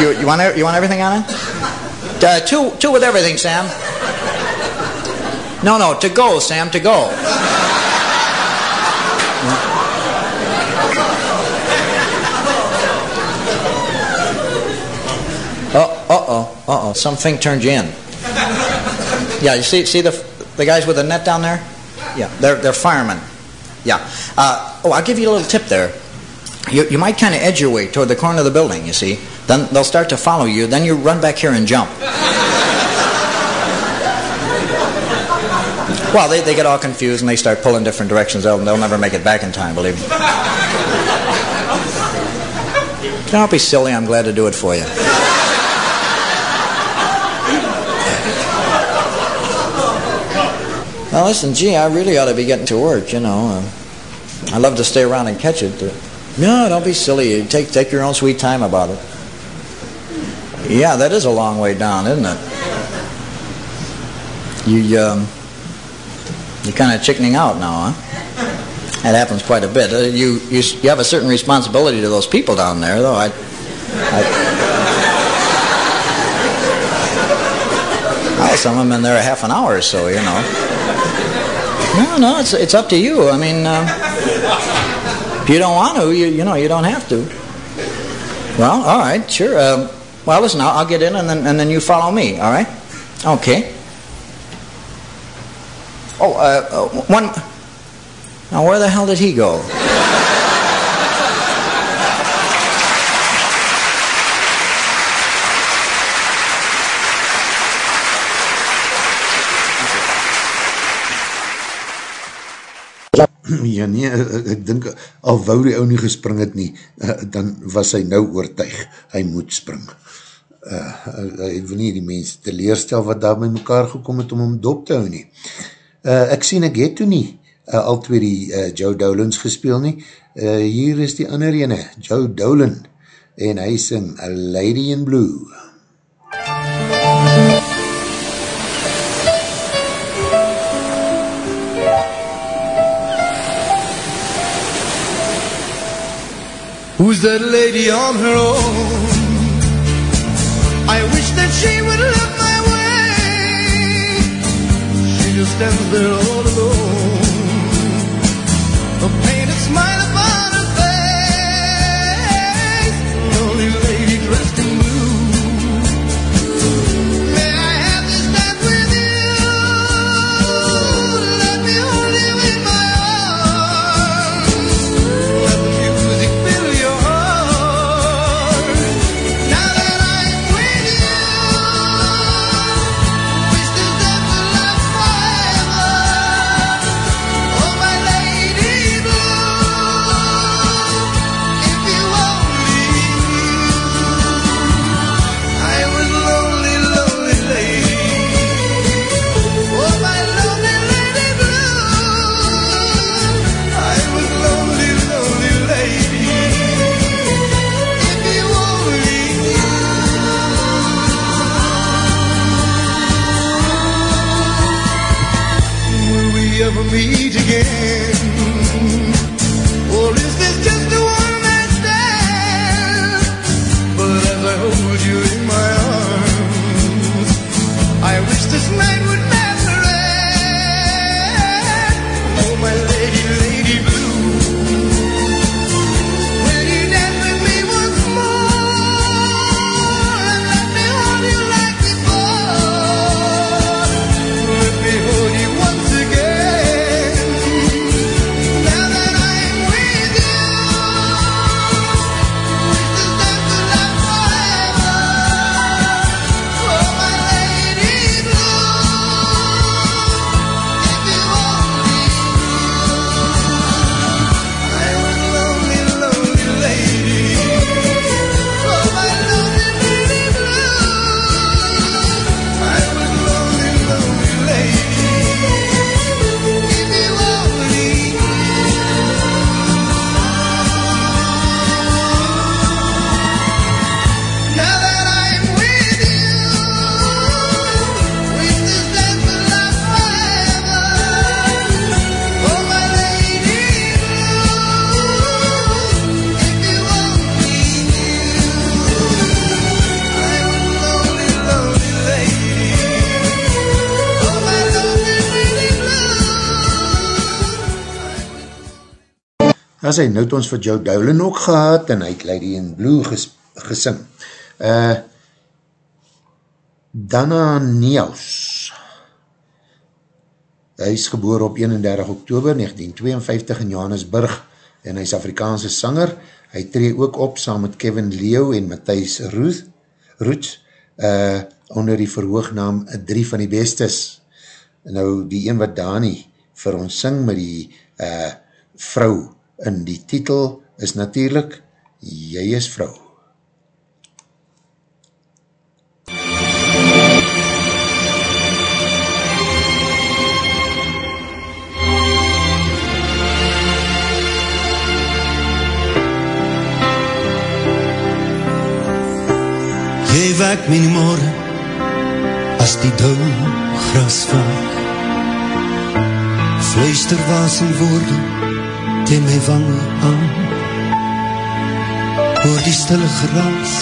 You, you want you want everything on it? Uh, two two with everything, Sam. No, no, to go, Sam, to go. Oh, uh oh, uh oh. Something turned you in. Yeah, you see, see the the guys with the net down there? Yeah, they're they're firemen. Yeah. Uh, oh, I'll give you a little tip there. You, you might kind of edge your way toward the corner of the building. You see, then they'll start to follow you. Then you run back here and jump. Well, they, they get all confused and they start pulling different directions. They'll, they'll never make it back in time, believe me. Don't be silly. I'm glad to do it for you. Now listen, gee, I really ought to be getting to work. You know, uh, I love to stay around and catch it. But no, don't be silly. Take take your own sweet time about it. Yeah, that is a long way down, isn't it? You um, you're kind of chickening out now, huh? That happens quite a bit. Uh, you, you you have a certain responsibility to those people down there, though. I, I some of them in there a half an hour or so, you know. No, no, it's it's up to you. I mean, uh, if you don't want to, you you know, you don't have to. Well, all right, sure. Um, well, listen, I'll, I'll get in and then and then you follow me. All right? Okay. Oh, uh, uh, one. Now, where the hell did he go? Ja nee, ek, ek dink al wou die ou nie gespring het nie, uh, dan was hy nou oortuig, hy moet spring. Uh, hy wil nie die mens teleerstel wat daar met mekaar gekom het om hom dop te hou nie. Uh, ek sien ek het toe nie uh, al twee die uh, Joe Dolans gespeel nie. Uh, hier is die ander ene, Joe Dolan, en hy sing A Lady in Blue. Who's that lady on her own? I wish that she would look my way. She just stands there all alone. As hy nou het ons vir Joe Dowling ook gehad en hy het Lady in Blue ges, gesing. Uh, Dana Niels hy is geboor op 31 oktober 1952 in Johannesburg en hy is Afrikaanse sanger. Hy tree ook op saam met Kevin Leo en Matthijs Ruth, Roots uh, onder die verhoognaam Drie van die Bestes. Nou die een wat Dani vir ons sing met die uh, vrou in die titel is natuurlijk Jy is vrou. Jy wek my nie morgen as die dou gras vaak. Fluister wasem woorde teen my wange aan. Hoor die stille gras,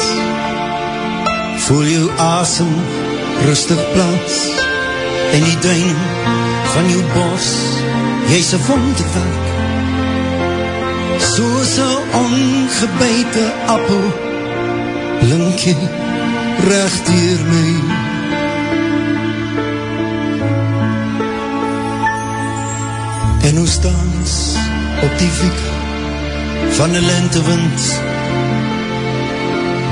voel jou asem rustig plaas en die duin van jou bos, jy's een wonderwerk. Soos een ongebeite appel, blink jy recht dier my. En ons dans op die wiek van een lentewind,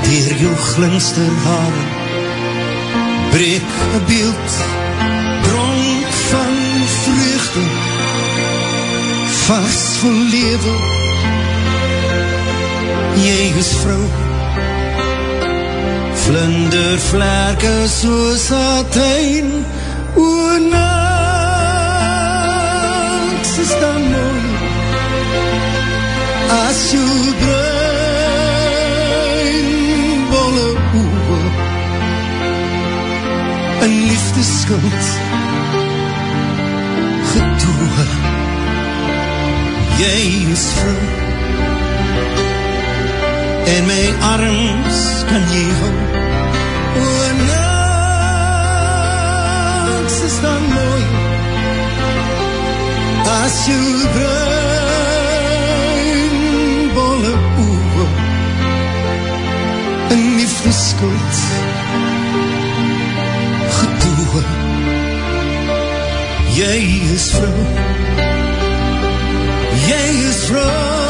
dier jou glinster haar, breek een beeld, dronk van vreugde, vast vol lewe, jy is vrou, vlindervlerke soos satijn, o niks is dan mooi, as bruin bolle oe, een liefdeskuld, gedoe, jy is vrou, en my arms kan jy hou, o niks is dan mooi, as jou liefdeskuld, gedoe, jy is vrou, jy is vrou,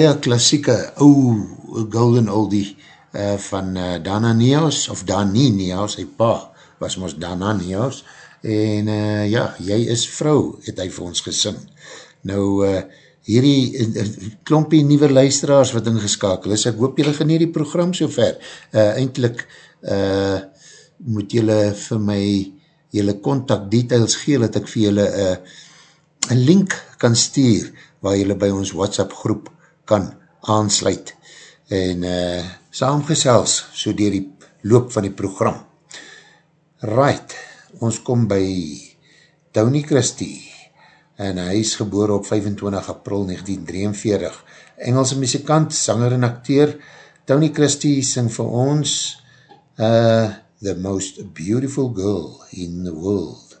baie klassieke ou golden oldie uh, van uh, Dana Neos, of Dani Neos, hy pa was ons Dana Neos, en uh, ja, jy is vrou, het hy vir ons gesing. Nou, uh, hierdie uh, klompie nieuwe luisteraars wat ingeskakel is, ek hoop julle geneer die program so ver. Uh, eindelijk uh, moet julle vir my julle contact details gee, dat ek vir julle uh, een link kan stuur, waar julle by ons WhatsApp groep kan aansluit en uh, saamgesels so dier die loop van die program. Right, ons kom by Tony Christie en hy is geboor op 25 april 1943. Engelse muzikant, sanger en acteur, Tony Christie sing vir ons uh, The Most Beautiful Girl in the World.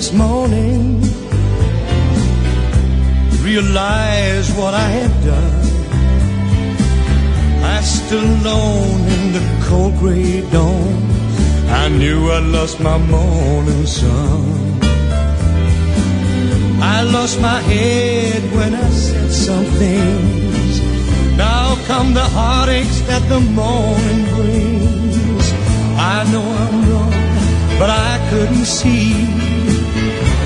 This morning, realized what I had done. I stood alone in the cold gray dawn. I knew I'd lost my morning sun. I lost my head when I said some things. Now come the heartaches that the morning brings. I know I'm wrong, but I couldn't see.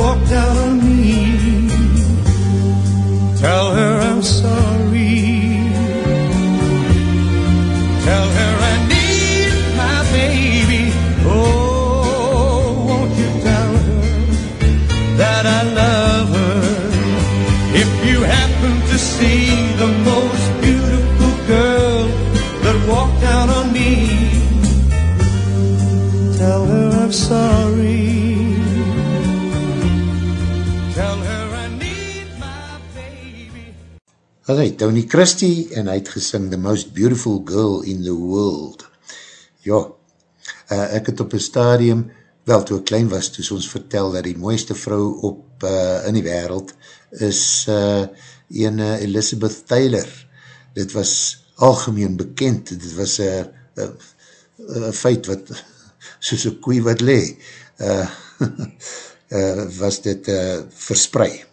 walked out Tony Christie, en hy het gesing The Most Beautiful Girl in the World. Ja, uh, ek het op een stadium, wel toe ek klein was, toe ons vertel dat die mooiste vrou op uh, in die wereld is uh, ene Elizabeth Taylor. Dit was algemeen bekend, dit was een uh, uh, uh, feit wat, soos een koei wat le, uh, uh, was dit uh, verspreid.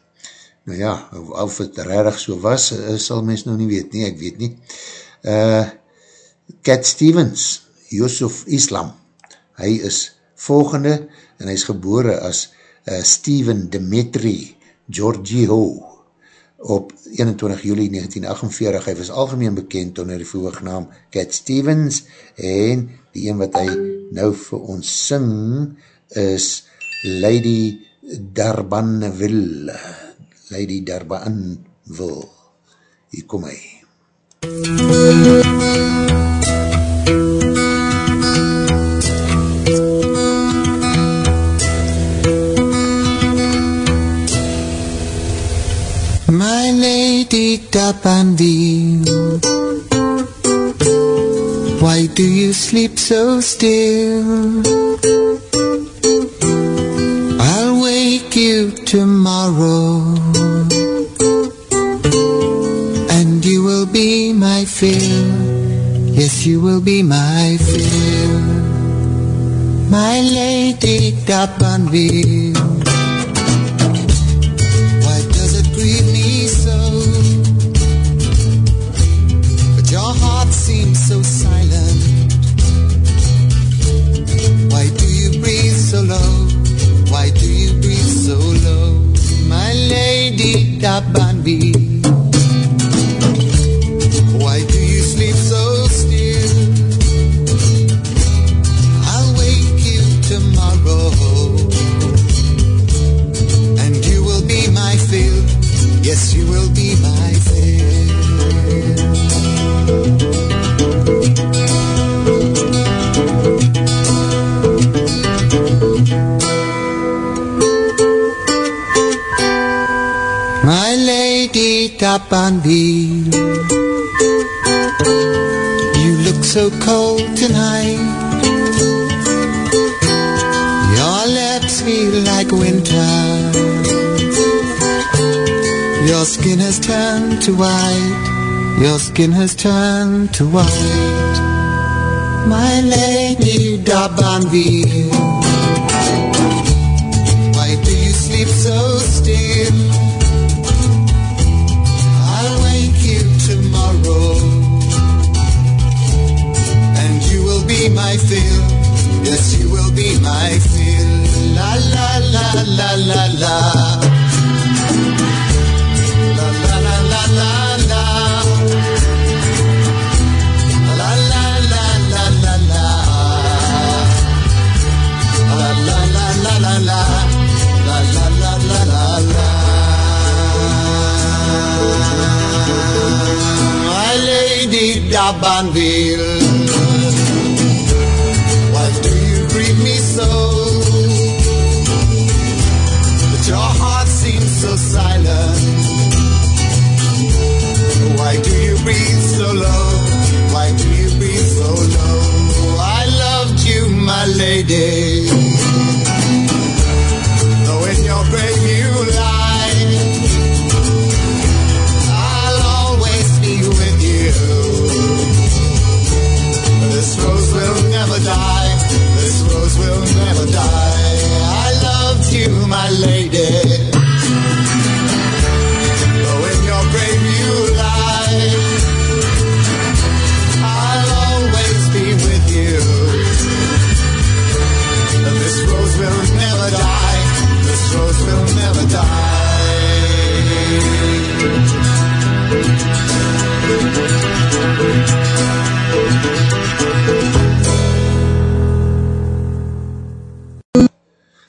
Nou ja, of het rarig so was, uh, sal mens nou nie weet nie, ek weet nie. Uh, Cat Stevens, Yusuf Islam, hy is volgende, en hy is gebore as uh, Steven Dimitri Georgieho, op 21 juli 1948, hy was algemeen bekend onder die voorgenaam Cat Stevens, en die een wat hy nou vir ons sing, is Lady Darbanville, Lady Darbanville, hier kom hy. My lady Dapanville Why do you sleep so still? I'll wake you tomorrow fill Yes, you will be my fill My lady Dapanville Why does it grieve me so? But your heart seems so silent. Why do you breathe so low? Why do you breathe so low? My lady Dabanbi. up on. You look so cold tonight. Your lips feel like winter. Your skin has turned to white. Your skin has turned to white. My lady Dabanville. La la la la lady.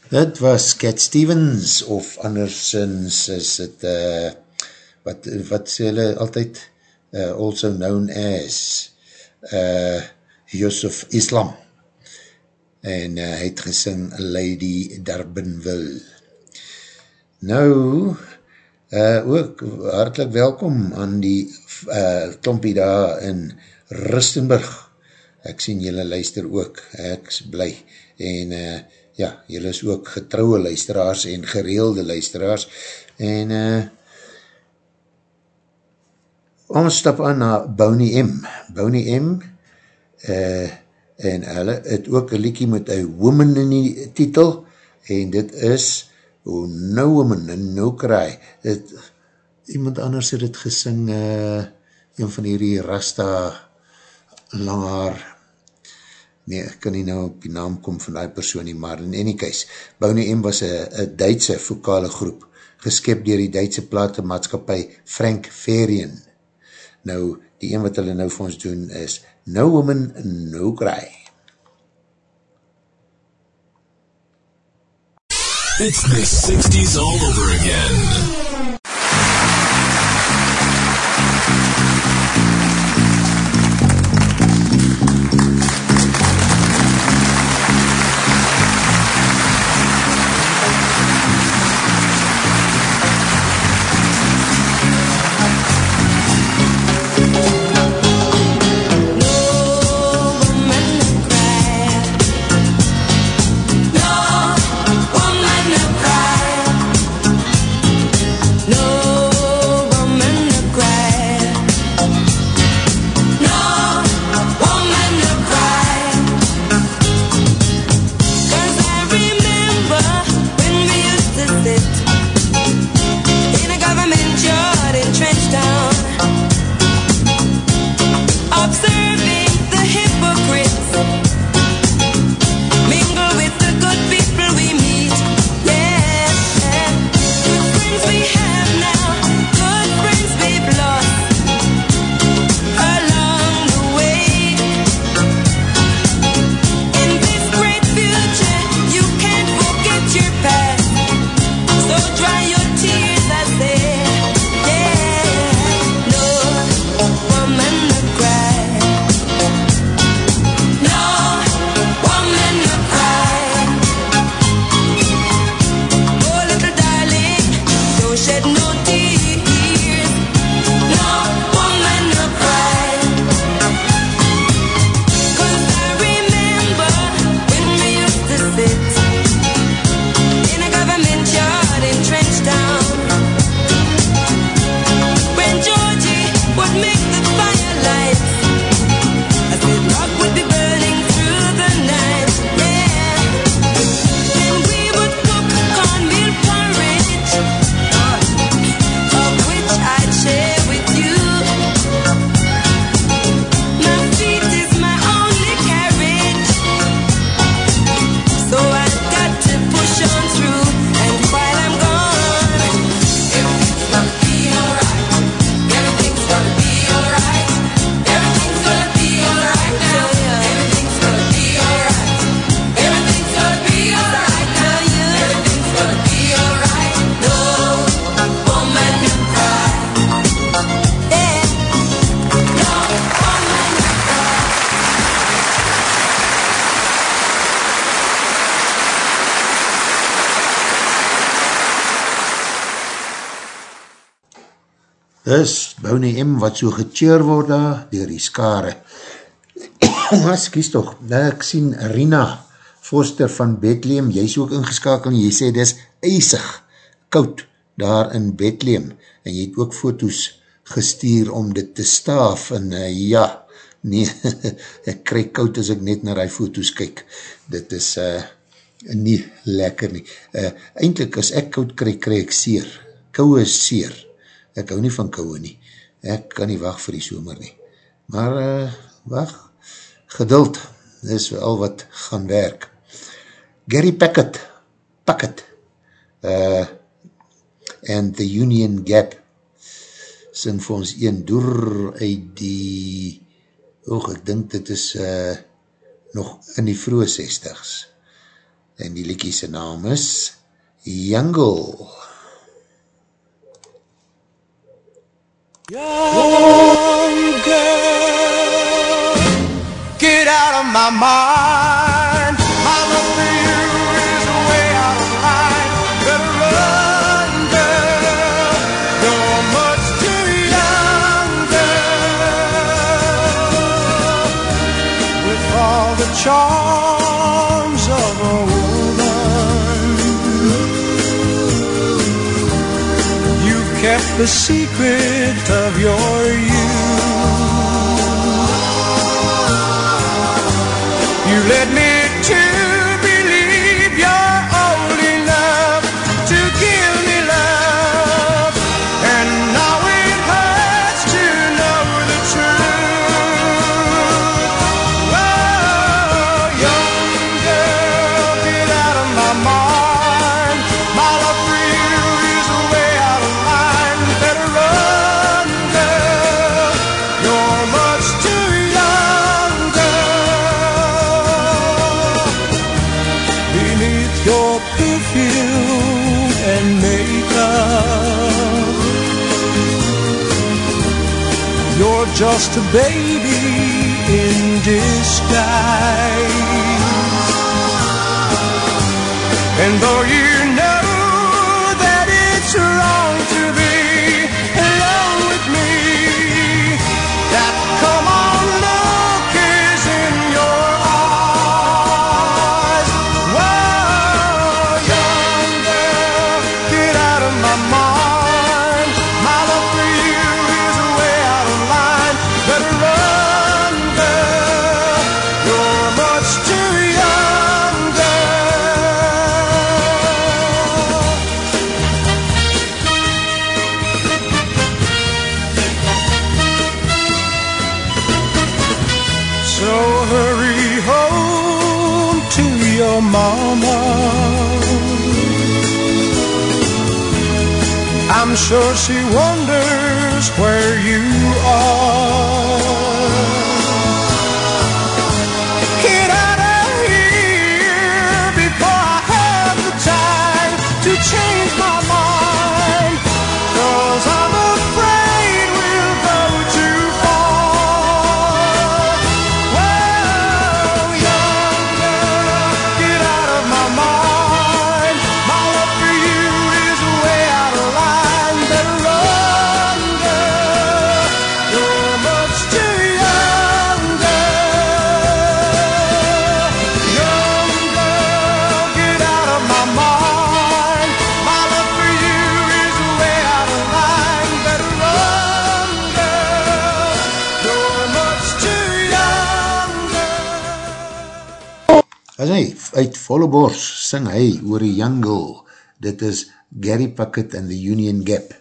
Dit was Cat Stevens of andersins is het uh, wat, wat sê hulle altyd uh, also known as uh, Yusuf Islam. En uh, hy het gesing Lady Durbanville nou uh, ook hartelijk welkom aan die uh, klompie daar in Rustenburg. Ek sien julle luister ook. Ek is bly. En uh, ja, julle is ook getrouwe luisteraars en gereelde luisteraars. En uh, ons stap aan na Boney M. Boney M uh, en hulle het ook een liekie met een woman in die titel en dit is oh, No Woman and No Cry. Het, iemand anders het het gesing uh, een van hierdie Rasta langhaar nee, ek kan nie nou op die naam kom van die persoon nie, maar in any case, Boney M was een Duitse vokale groep, geskip dier die Duitse platenmaatskapie Frank Ferian. Nou, die een wat hulle nou vir ons doen is No Woman, No Cry. It's the 60s all over again. Bonnie M wat so gecheer word daar, dier die skare. Mas, kies toch, ek sien Rina, voorster van Bethlehem, jy is ook ingeskakel en jy sê, dis eisig, koud, daar in Bethlehem, en jy het ook foto's gestuur om dit te staaf, en uh, ja, nee, ek krijg koud as ek net naar die foto's kyk, dit is uh, nie lekker nie. Uh, eindelijk, as ek koud krijg, krijg ek seer, kouwe is seer, ek hou nie van kouwe nie, ek kan nie wacht vir die somer nie, maar uh, wacht, geduld, dis al wat gaan werk. Gary Packett, Packett, uh, and the Union Gap, sing vir ons een door uit die, oog, ek dink dit is uh, nog in die vroege 60s, en die liekie sy naam is Jungle. Young girl, get out of my mind. My love for you is way out of line. Better run, girl. You're much too young, girl. With all the charms you've the secret of your youth. You led me just a I'm she wonders where you volle bors sing hy oor die jungle, dit is Gary Puckett and the Union Gap,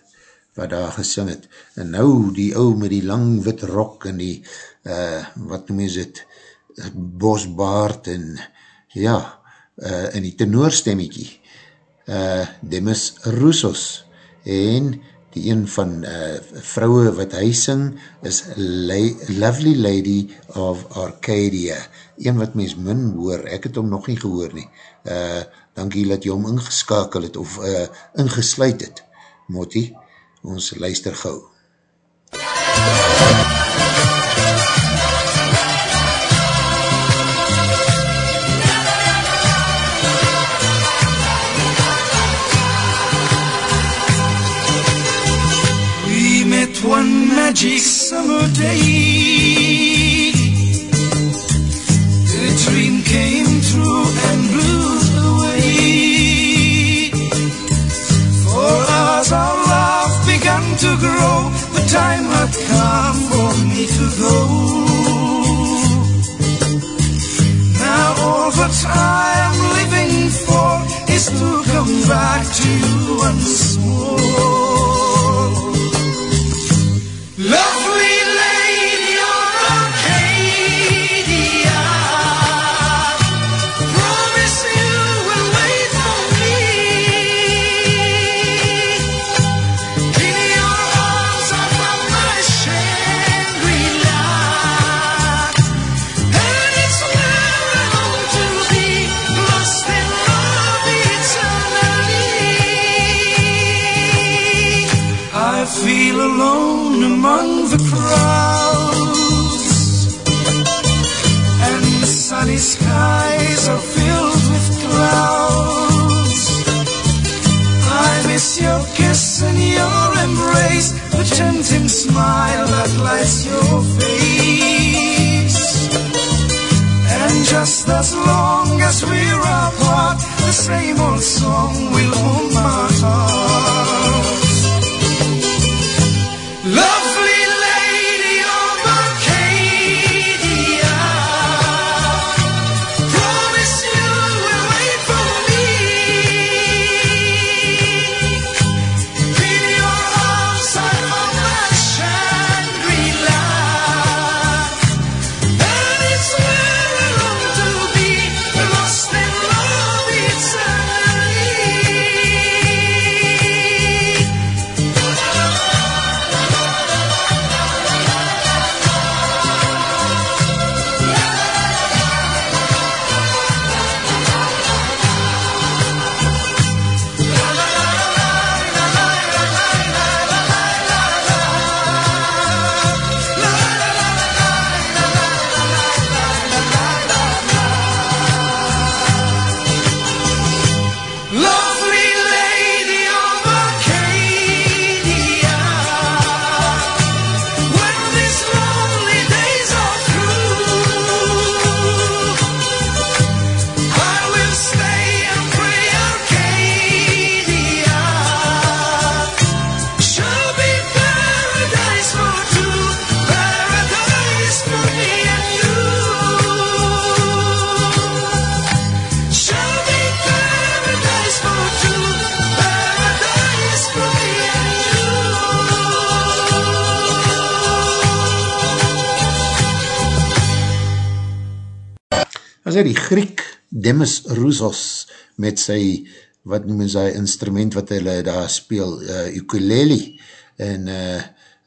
wat daar gesing het. En nou die ou met die lang wit rok en die, uh, wat noem is het, bosbaard en ja, uh, en die tenoorstemmiekie, uh, Demis Roussos, en die een van uh, vrouwe wat hy sing, is La Lovely Lady of Arcadia, een wat mens min hoor, ek het hom nog nie gehoor nie, uh, dankie dat jy hom ingeskakel het, of uh, ingesluit het, Motti, ons luister gauw. We magic summer day. The dream came true and blew away. For us, our love began to grow. The time had come for me to go. Now all that I am living for is to come back to you once more. Tempting smile that lights your face. And just as long as we're apart, the same old song will Griek Demis Roussos met sy, wat noem sy instrument wat hulle daar speel, uh, ukulele, en uh,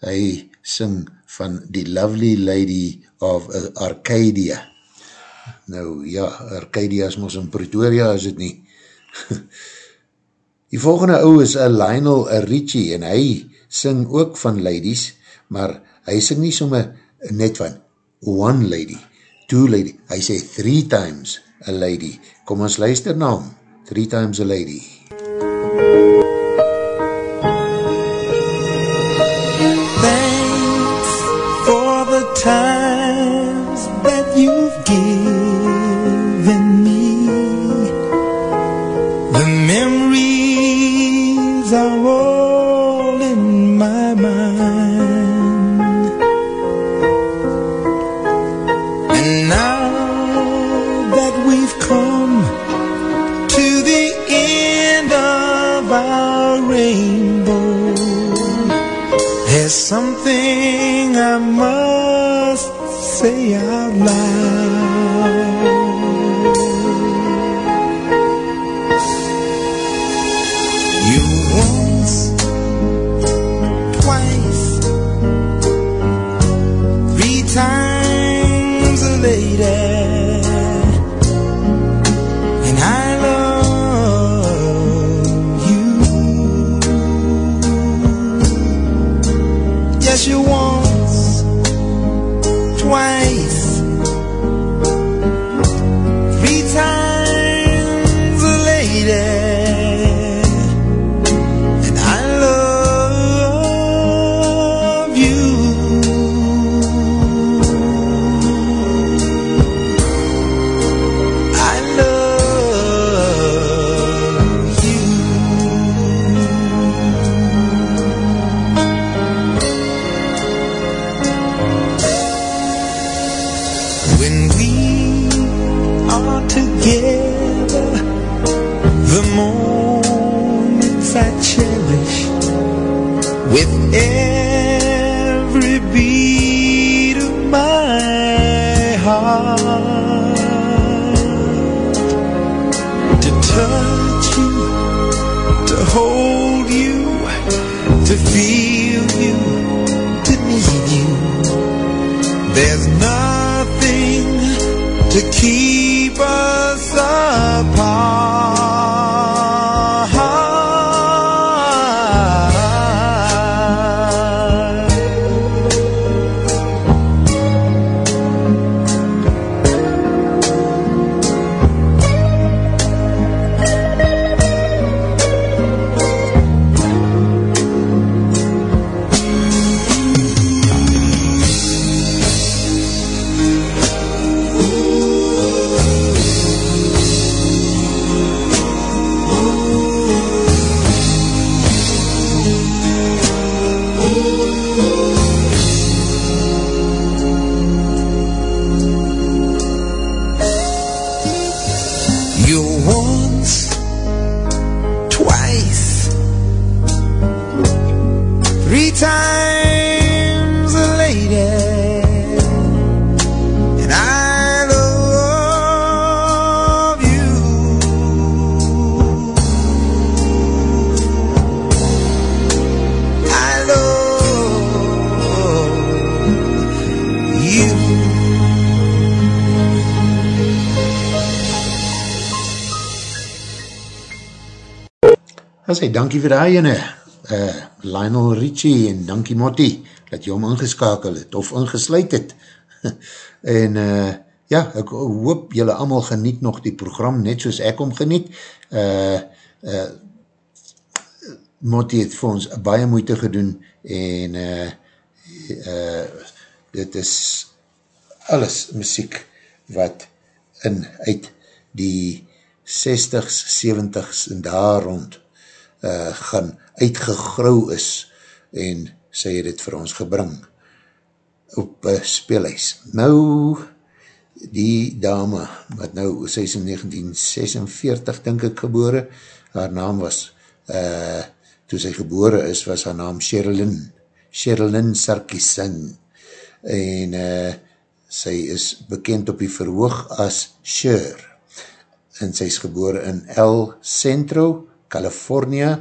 hy sing van die Lovely Lady of uh, Arcadia. Nou ja, Arcadia is ons in Pretoria, is het nie? die volgende ou is uh, Lionel Richie, en hy sing ook van ladies, maar hy sing nie somme net van one lady, two lady, hy sê three times a lady. Kom ons luister na hom, three times a lady. Dankie vir die ene, uh, Lionel Richie en dankie Motti, dat jy hom ingeskakel het, of ingesluit het. en uh, ja, ek hoop jylle allemaal geniet nog die program, net soos ek hom geniet. Uh, uh, Motti het vir ons baie moeite gedoen, en uh, uh, dit is alles muziek wat in uit die 60s, 70s en daar rond uh, gaan uitgegrou is en sy het het vir ons gebring op uh, speelhuis. Nou, die dame, wat nou, sy is in 1946, denk ek, gebore, haar naam was, uh, toe sy gebore is, was haar naam Sherilyn, Sherilyn Sarkisson, en uh, sy is bekend op die verhoog as Sher, en sy is gebore in El Centro, California.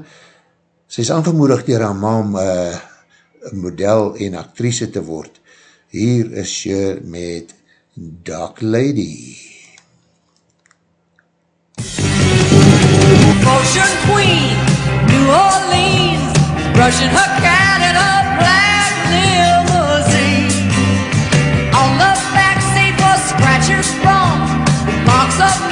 Sy is aangemoedig dier haar ma om uh, model en actrice te word. Hier is sy met Dark Lady. Ocean Queen, New Orleans, brushing her cat in a black limousine. On the backseat was scratchers from marks of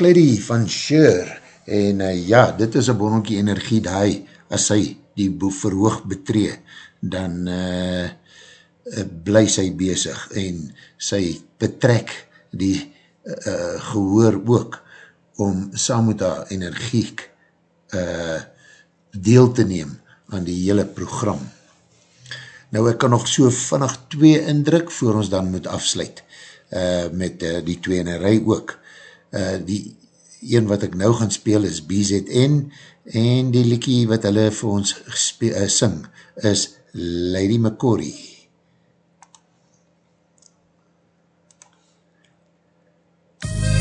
Dark Lady van Sher en uh, ja, dit is een bonnelkie energie die, as sy die boef verhoog betree, dan uh, uh, bly sy bezig en sy betrek die uh, gehoor ook om saam met haar energiek uh, deel te neem aan die hele program. Nou ek kan nog so vannig twee indruk voor ons dan moet afsluit uh, met uh, die twee in een rij ook. Uh, die een wat ek nou gaan speel is BZN en die liekie wat hulle vir ons uh, sing is Lady McCory. There's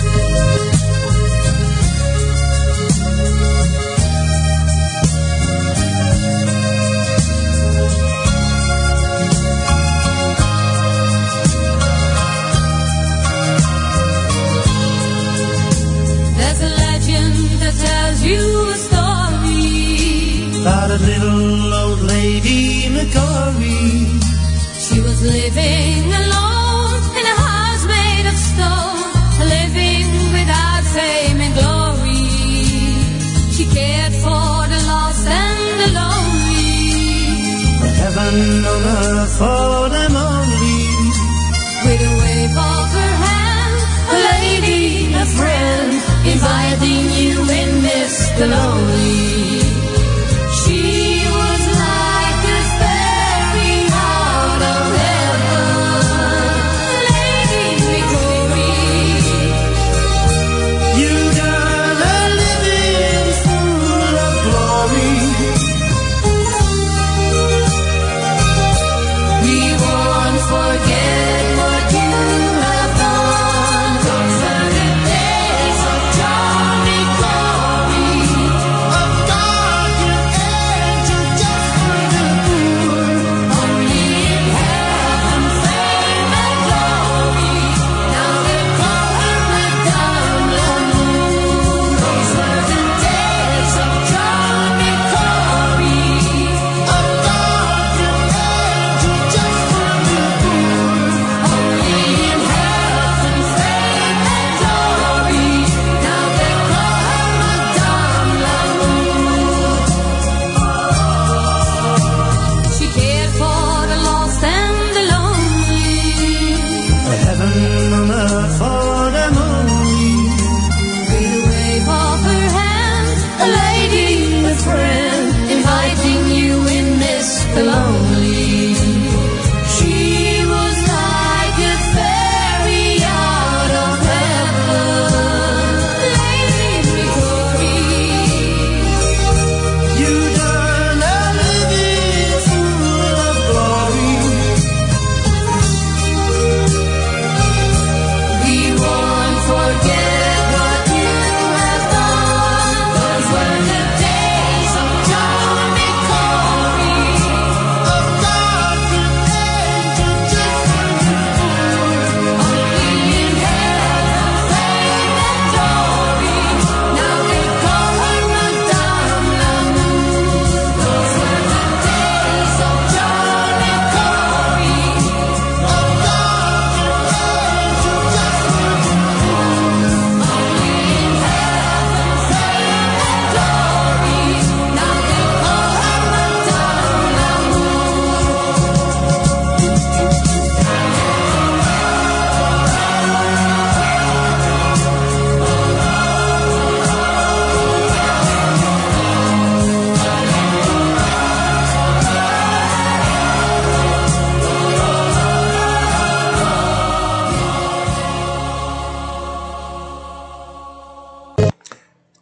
little old lady McCory. She was living alone in a house made of stone, living without fame and glory. She cared for the lost and the lonely. Heaven on earth for them only. With a wave of her hand, a lady, a friend, inviting you in Mr. Lonely.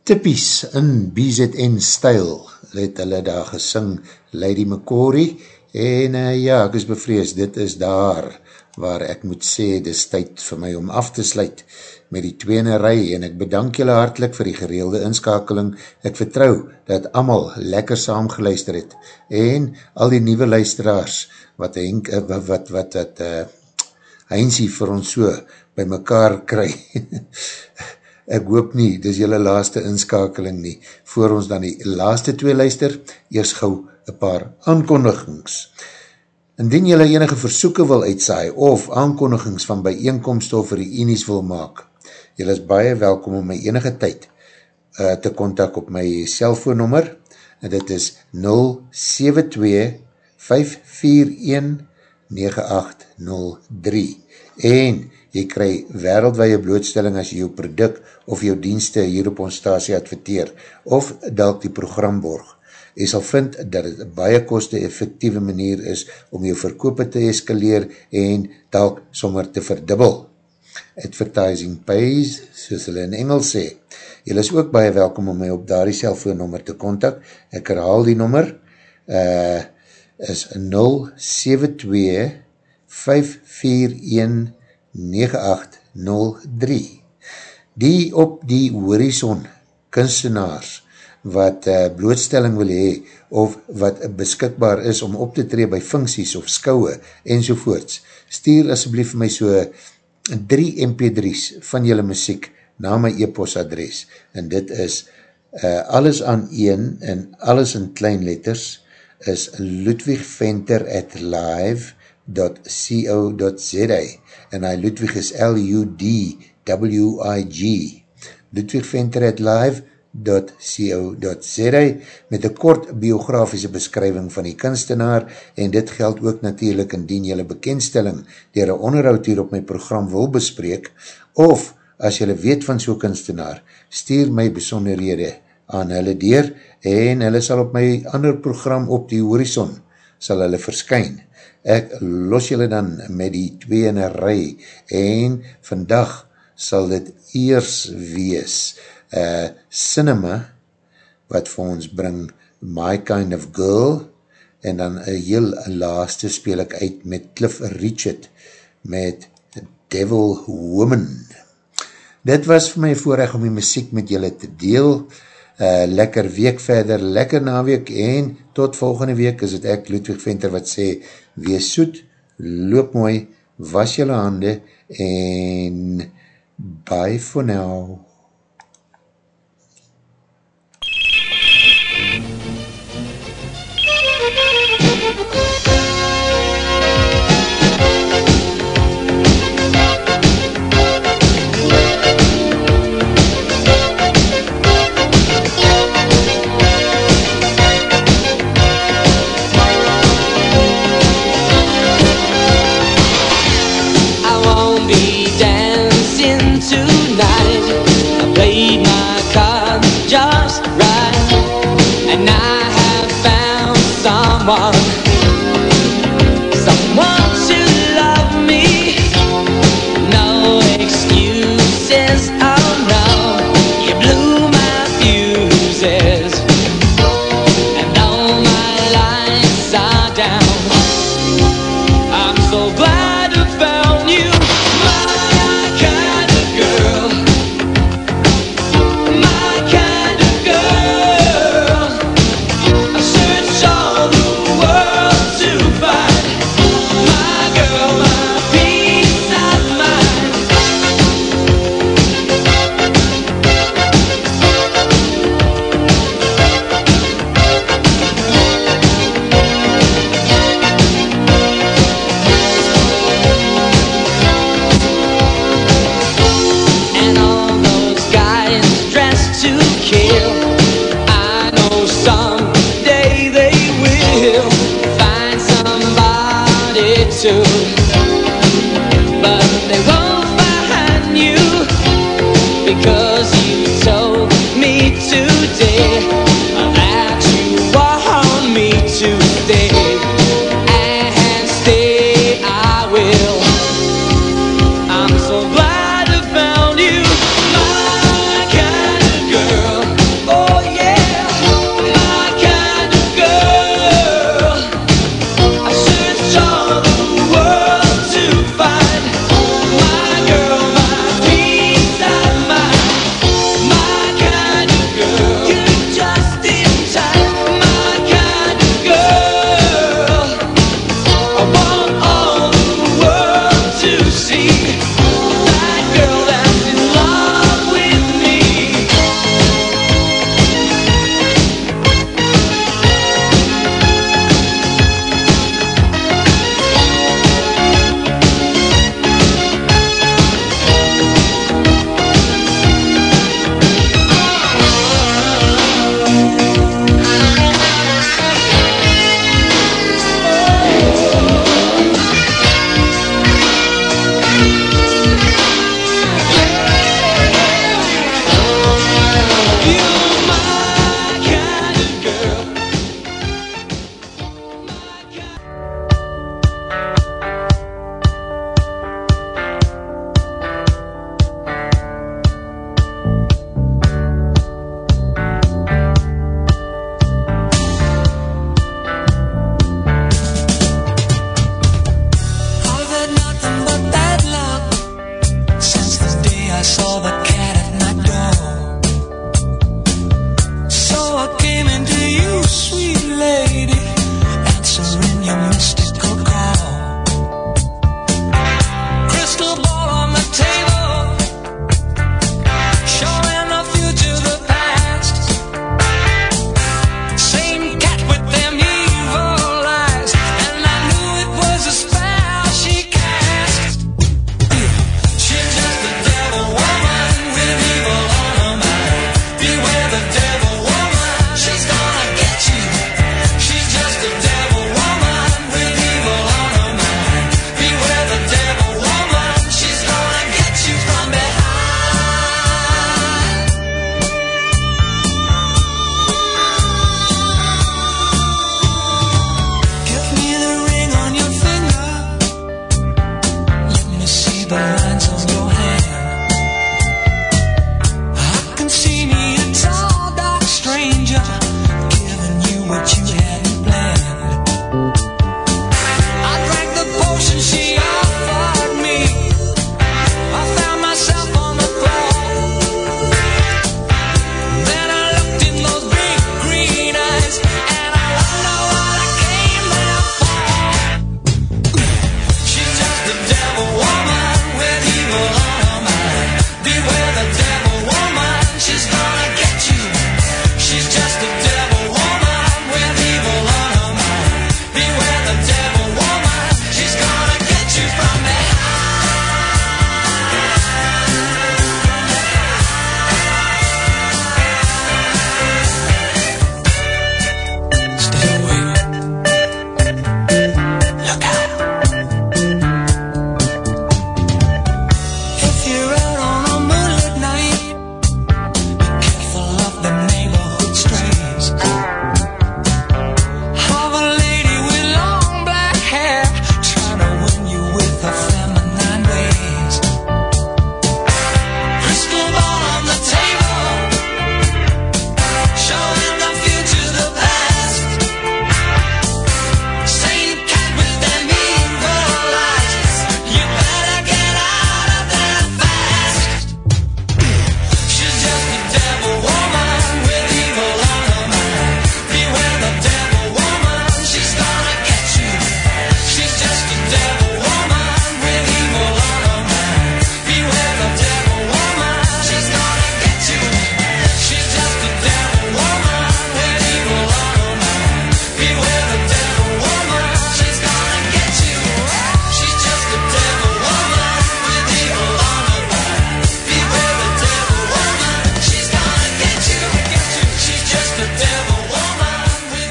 Tippies in BZN style het hulle daar gesing Lady McCory en uh, ja, ek is bevrees, dit is daar waar ek moet sê, dit is tyd vir my om af te sluit met die tweene rij en ek bedank julle hartlik vir die gereelde inskakeling. Ek vertrou dat amal lekker saam geluister het en al die nieuwe luisteraars wat Henk, uh, wat, wat, wat, wat uh, Heinzie vir ons so by mekaar kry. ek hoop nie, dis julle laaste inskakeling nie, voor ons dan die laaste twee luister, eers gauw een paar aankondigings. Indien julle enige versoeken wil uitsaai, of aankondigings van bijeenkomst of reenies wil maak, Julle is baie welkom om my enige tyd uh, te kontak op my cellfoonnummer en dit is 072 541 9803 en jy kry wereldwaie blootstelling as jou product of jou dienste hier op ons stasie adverteer of dalk die program borg. Jy sal vind dat het baie koste effectieve manier is om jou verkoop te eskaleer en dalk sommer te verdubbel. Advertising pays, soos hulle in Engels sê. Jy is ook baie welkom om my op daar die cellfoonnummer te kontak. Ek herhaal die nummer, uh, is 072 541 9803 Die op die horizon kunstenaars wat uh, blootstelling wil hee of wat beskikbaar is om op te tree by funksies of skouwe enzovoorts, stuur asjeblief my so 3 mp3's van jylle muziek na my e-post adres en dit is uh, alles aan 1 en alles in klein letters is ludwigventer at live.co.za en hy Ludwig is L-U-D-W-I-G ludwigventer at live.co.za met een kort biografische beskrywing van die kunstenaar en dit geld ook natuurlijk indien jylle bekendstelling dier een onderhoud hier op my program wil bespreek of as jylle weet van so'n kunstenaar stuur my besonderhede aan hulle deur en hulle sal op my ander program op die horizon sal hulle verskyn. Ek los julle dan met die twee in een rij en vandag sal dit eers wees uh, cinema wat vir ons bring My Kind of Girl en dan een heel laaste speel ek uit met Cliff Richard met Devil Woman. Dit was vir my voorrecht om die muziek met julle te deel uh, lekker week verder, lekker naweek en tot volgende week is het ek Ludwig Venter wat sê, wees soet, loop mooi, was jylle hande en bye for now.